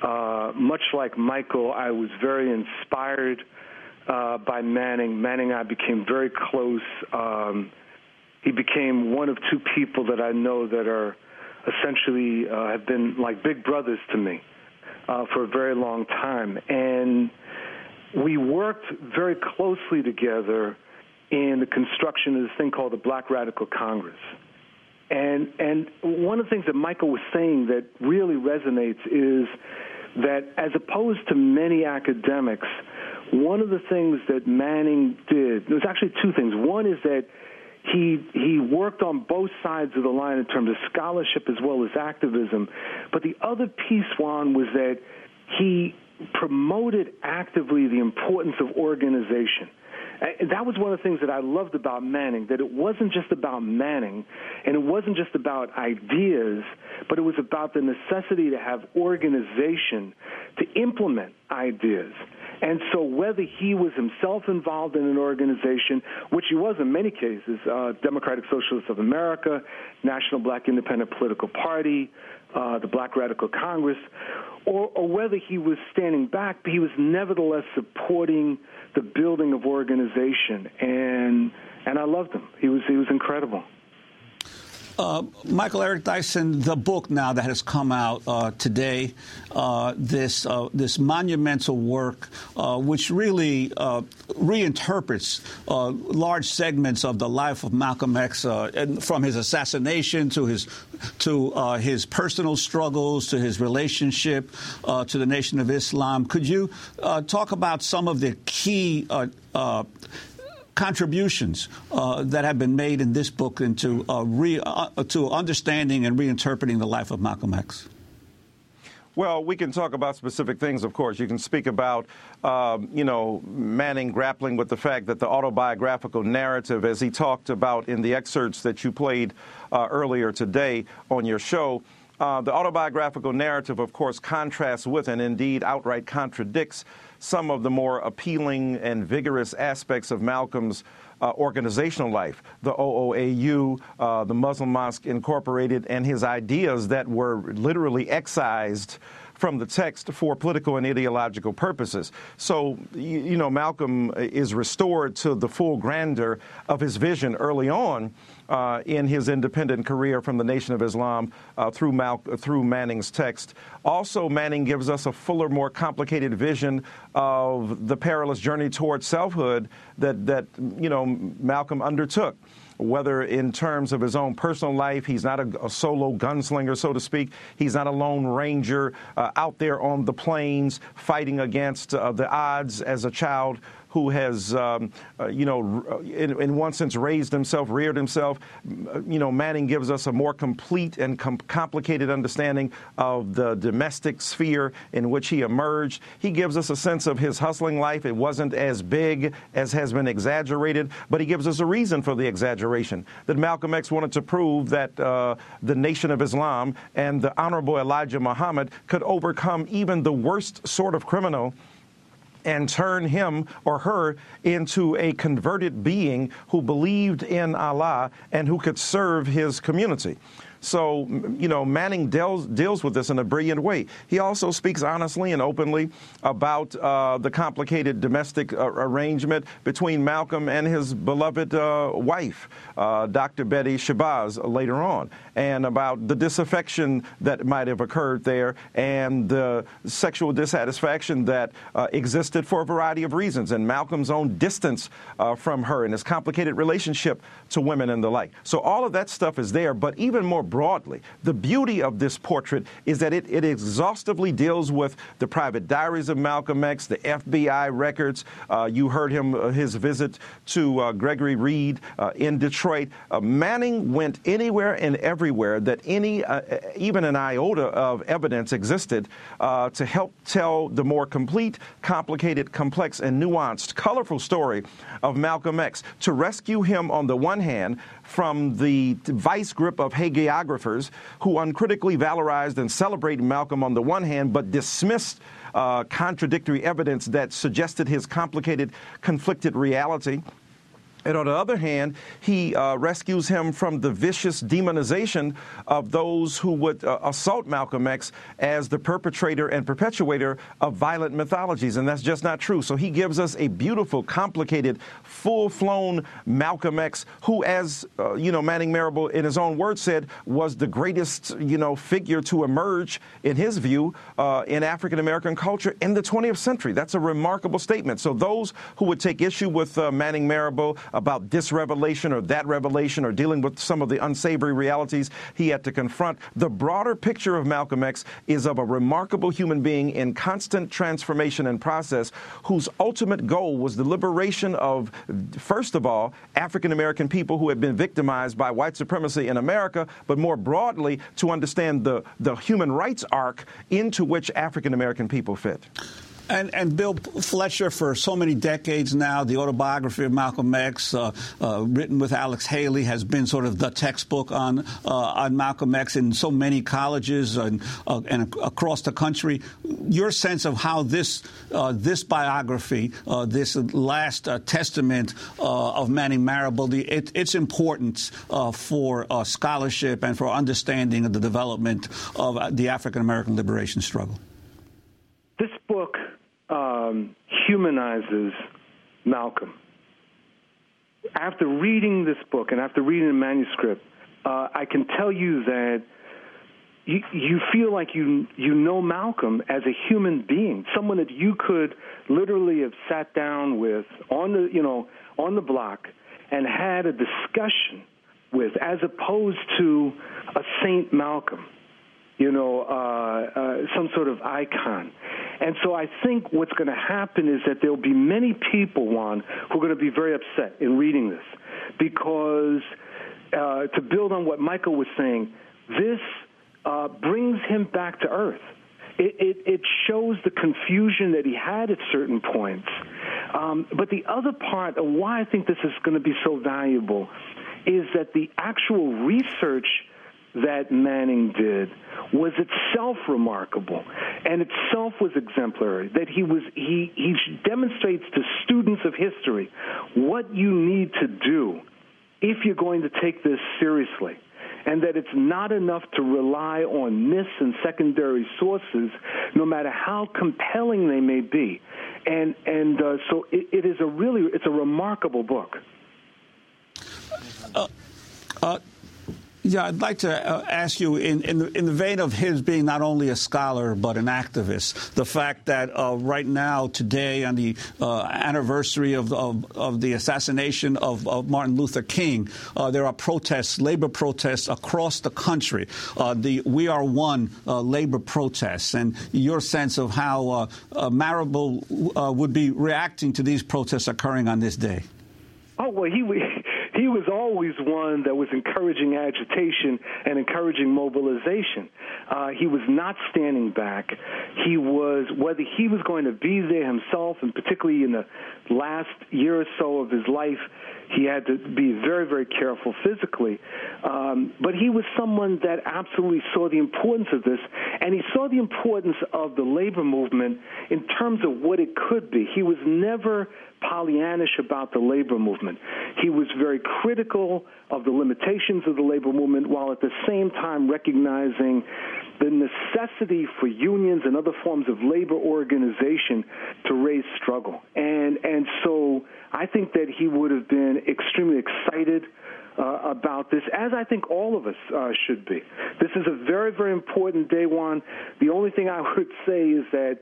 Uh, much like Michael, I was very inspired uh, by Manning. Manning I became very close. Um, he became one of two people that I know that are essentially uh, have been like big brothers to me uh, for a very long time. And we worked very closely together in the construction of this thing called the Black Radical Congress. And and one of the things that Michael was saying that really resonates is that as opposed to many academics, one of the things that Manning did, there's actually two things. One is that he he worked on both sides of the line in terms of scholarship as well as activism. But the other piece, Juan, was that he promoted actively the importance of organization. That was one of the things that I loved about Manning, that it wasn't just about Manning, and it wasn't just about ideas, but it was about the necessity to have organization to implement ideas. And so, whether he was himself involved in an organization, which he was in many cases, uh, Democratic Socialists of America, National Black Independent Political Party, uh, the Black Radical Congress, or, or whether he was standing back, but he was nevertheless supporting the building of organization. And and I loved him. He was he was incredible. Uh, Michael Eric Dyson, the book now that has come out uh, today, uh, this uh, this monumental work, uh, which really uh, reinterprets large segments of the life of Malcolm X, from his assassination to his to his personal struggles to his relationship to the Nation of Islam. Could you talk about some of the key contributions uh, that have been made in this book into uh, re, uh, to understanding and reinterpreting the life of Malcolm X? Well, we can talk about specific things, of course. You can speak about, um, you know, Manning grappling with the fact that the autobiographical narrative, as he talked about in the excerpts that you played uh, earlier today on your show, uh, the autobiographical narrative, of course, contrasts with and indeed outright contradicts some of the more appealing and vigorous aspects of Malcolm's uh, organizational life, the OAAU, uh, the Muslim Mosque Incorporated, and his ideas that were literally excised from the text for political and ideological purposes. So, you, you know, Malcolm is restored to the full grandeur of his vision early on uh, in his independent career from the Nation of Islam uh, through, Mal- through Manning's text. Also, Manning gives us a fuller, more complicated vision of the perilous journey towards selfhood that, that you know, Malcolm undertook whether in terms of his own personal life, he's not a, a solo gunslinger, so to speak. He's not a lone ranger uh, out there on the plains fighting against uh, the odds as a child who has, um, uh, you know, uh, in, in, one sense raised himself, reared himself. Uh, you know, Manning gives us a more complete and com- complicated understanding of the domestic sphere in which he emerged. He gives us a sense of his hustling life. It wasn't as big as has been exaggerated, but he gives us a reason for the exaggeration that Malcolm X wanted to prove that uh, the Nation of Islam and the Honorable Elijah Muhammad could overcome even the worst sort of criminal and turn him or her into a converted being who believed in Allah and who could serve his community. So, you know, Manning deals, deals with this in a brilliant way. He also speaks honestly and openly about uh, the complicated domestic uh, arrangement between Malcolm and his beloved uh, wife, uh, Dr. Betty Shabazz, later on, and about the disaffection that might have occurred there and the sexual dissatisfaction that uh, existed for a variety of reasons, and Malcolm's own distance uh, from her and his complicated relationship to women and the like. So, all of that stuff is there, but even more broadly. The beauty of this portrait is that it, it exhaustively deals with the private diaries of Malcolm X, the FBI records. Uh, you heard him, uh, his visit to uh, Gregory Reed uh, in Detroit. Uh, Manning went anywhere and everywhere that any, uh, even an iota of evidence existed to help tell the more complete, complicated, complex, and nuanced, colorful story of Malcolm X. To rescue him on the one hand from the vice grip of hagiographers who uncritically valorized and celebrated Malcolm on the one hand, but dismissed uh, contradictory evidence that suggested his complicated, conflicted reality. And on the other hand, he uh, rescues him from the vicious demonization of those who would uh, assault Malcolm X as the perpetrator and perpetuator of violent mythologies. And that's just not true. So he gives us a beautiful, complicated, full flown Malcolm X, who, as, uh, you know, Manning Marable in his own words said, was the greatest, you know, figure to emerge, in his view, uh, in African American culture in the 20th century. That's a remarkable statement. So those who would take issue with uh, Manning Marable, about this revelation or that revelation or dealing with some of the unsavory realities he had to confront. The broader picture of Malcolm X is of a remarkable human being in constant transformation and process whose ultimate goal was the liberation of, first of all, African American people who had been victimized by white supremacy in America, but more broadly to understand the, the human rights arc into which African American people fit. And, and Bill Fletcher, for so many decades now, the autobiography of Malcolm X, uh, uh, written with Alex Haley, has been sort of the textbook on uh, on Malcolm X in so many colleges and, uh, and across the country. Your sense of how this uh, this biography, uh, this last testament of Manning Marable, the, it, its importance for scholarship and for understanding of the development of the African American liberation struggle. This book um, humanizes Malcolm. After reading this book and after reading the manuscript, uh, I can tell you that you, you feel like you you know Malcolm as a human being, someone that you could literally have sat down with on the you know on the block and had a discussion with, as opposed to a Saint Malcolm, you know, uh, uh, some sort of icon. And so I think what's going to happen is that there'll be many people, Juan, who are going to be very upset in reading this because uh, to build on what Michael was saying, this uh, brings him back to earth. It, it, it, shows the confusion that he had at certain points. Um, but the other part of why I think this is going to be so valuable is that the actual research that Manning did was itself remarkable and itself was exemplary that he was he he demonstrates to students of history what you need to do if you're going to take this seriously and that it's not enough to rely on myths and secondary sources, no matter how compelling they may be. And and uh, so it, it is a really it's a remarkable book. Uh, uh, yeah, I'd like to uh, ask you, in, in the, in, the, vein of his being not only a scholar but an activist, the fact that uh, right now, today, on the uh, anniversary of, of, of, the assassination of, of Martin Luther King, uh, there are protests, labor protests across the country. Uh, the We Are One labor protests, and your sense of how Marable would be reacting to these protests occurring on this day. Oh well, he he was always one that was encouraging agitation and encouraging mobilization. Uh, he was not standing back. He was, whether he was going to be there himself, and particularly in the last year or so of his life, he had to be very, very careful physically. Um, but he was someone that absolutely saw the importance of this, and he saw the importance of the labor movement in terms of what it could be. He was never Pollyannish about the labor movement. He was very critical of the limitations of the labor movement while at the same time recognizing the necessity for unions and other forms of labor organization to raise struggle. And and so I think that he would have been extremely excited uh, about this, as I think all of us uh, should be. This is a very, very important day one. The only thing I would [LAUGHS] say is that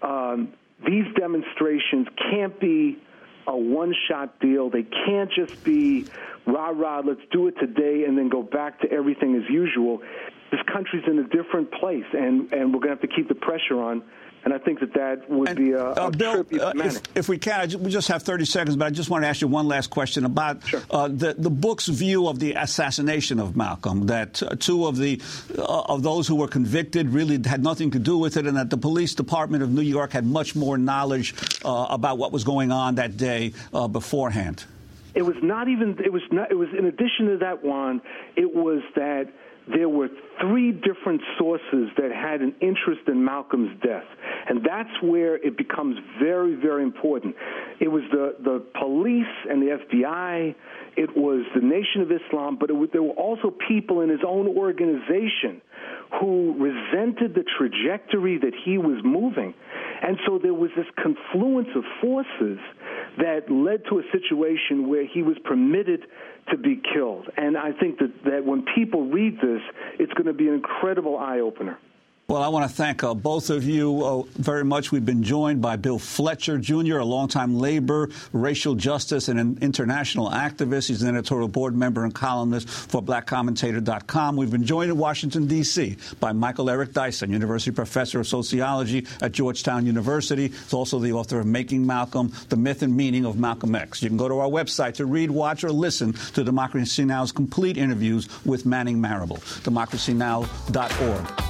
um, these demonstrations can't be a one shot deal. They can't just be rah rah, let's do it today and then go back to everything as usual. This country's in a different place, and, and we're going to have to keep the pressure on and I think that that would and, be a, uh, a Bill, uh, if, if, we can, we just have 30 seconds, but I just want to ask you one last question about sure. uh, the, the book's view of the assassination of Malcolm, that uh, two of, the, uh, of those who were convicted really had nothing to do with it, and that the police department of New York had much more knowledge uh, about what was going on that day beforehand. It was not even, it was not, it was in addition to that one, it was that there were three different sources that had an interest in Malcolm's death. And that's where it becomes very, very important. It was the, the police and the FBI, it was the Nation of Islam, but there were also people in his own organization who resented the trajectory that he was moving. And so there was this confluence of forces that led to a situation where he was permitted to be killed. And I think that, that when people read this, it's going to be an incredible eye opener. Well, I want to thank uh, both of you uh, very much. We've been joined by Bill Fletcher Jr., a longtime labor, racial justice, and an international activist. He's an editorial board member and columnist for blackcommentator.com. We've been joined in Washington, D.C. by Michael Eric Dyson, University Professor of Sociology at Georgetown University. He's also the author of Making Malcolm, The Myth and Meaning of Malcolm X. You can go to our website to read, watch, or listen to Democracy Now!'s complete interviews with Manning Marable, democracynow.org.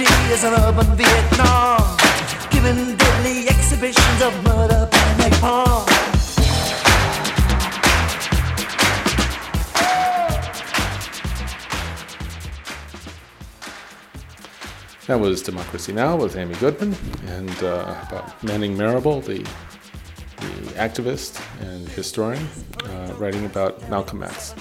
urban Vietnam, giving deadly exhibitions of murder. That was Democracy Now! with Amy Goodman and uh, about Manning Marable, the, the activist and historian, uh, writing about Malcolm X.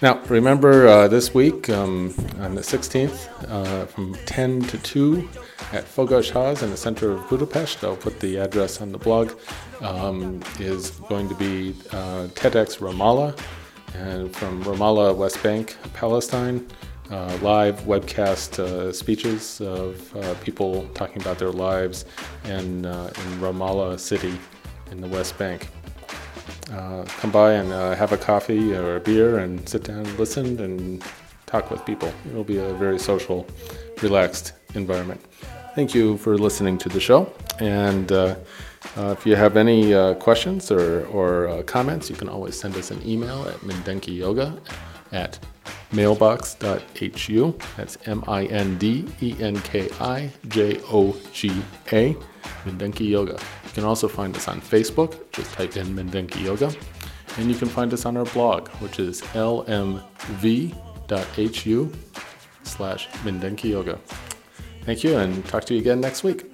Now, remember uh, this week um, on the 16th uh, from 10 to 2 at Fogas Ház in the center of Budapest, I'll put the address on the blog, um, is going to be uh, TEDx Ramallah and from Ramallah, West Bank, Palestine. Uh, live webcast uh, speeches of uh, people talking about their lives in, in Ramallah City in the West Bank. Uh, come by and uh, have a coffee or a beer and sit down and listen and talk with people. It'll be a very social, relaxed environment. Thank you for listening to the show. And uh, uh, if you have any uh, questions or, or uh, comments, you can always send us an email at mindenkijoga at mailbox.hu. That's M I N D E N K I J O G A, Mindenki Joga. You can also find us on Facebook, just type in Mindenki Joga. And you can find us on our blog, which is lmv.hu slash Mindenki Joga. Thank you, and talk to you again next week.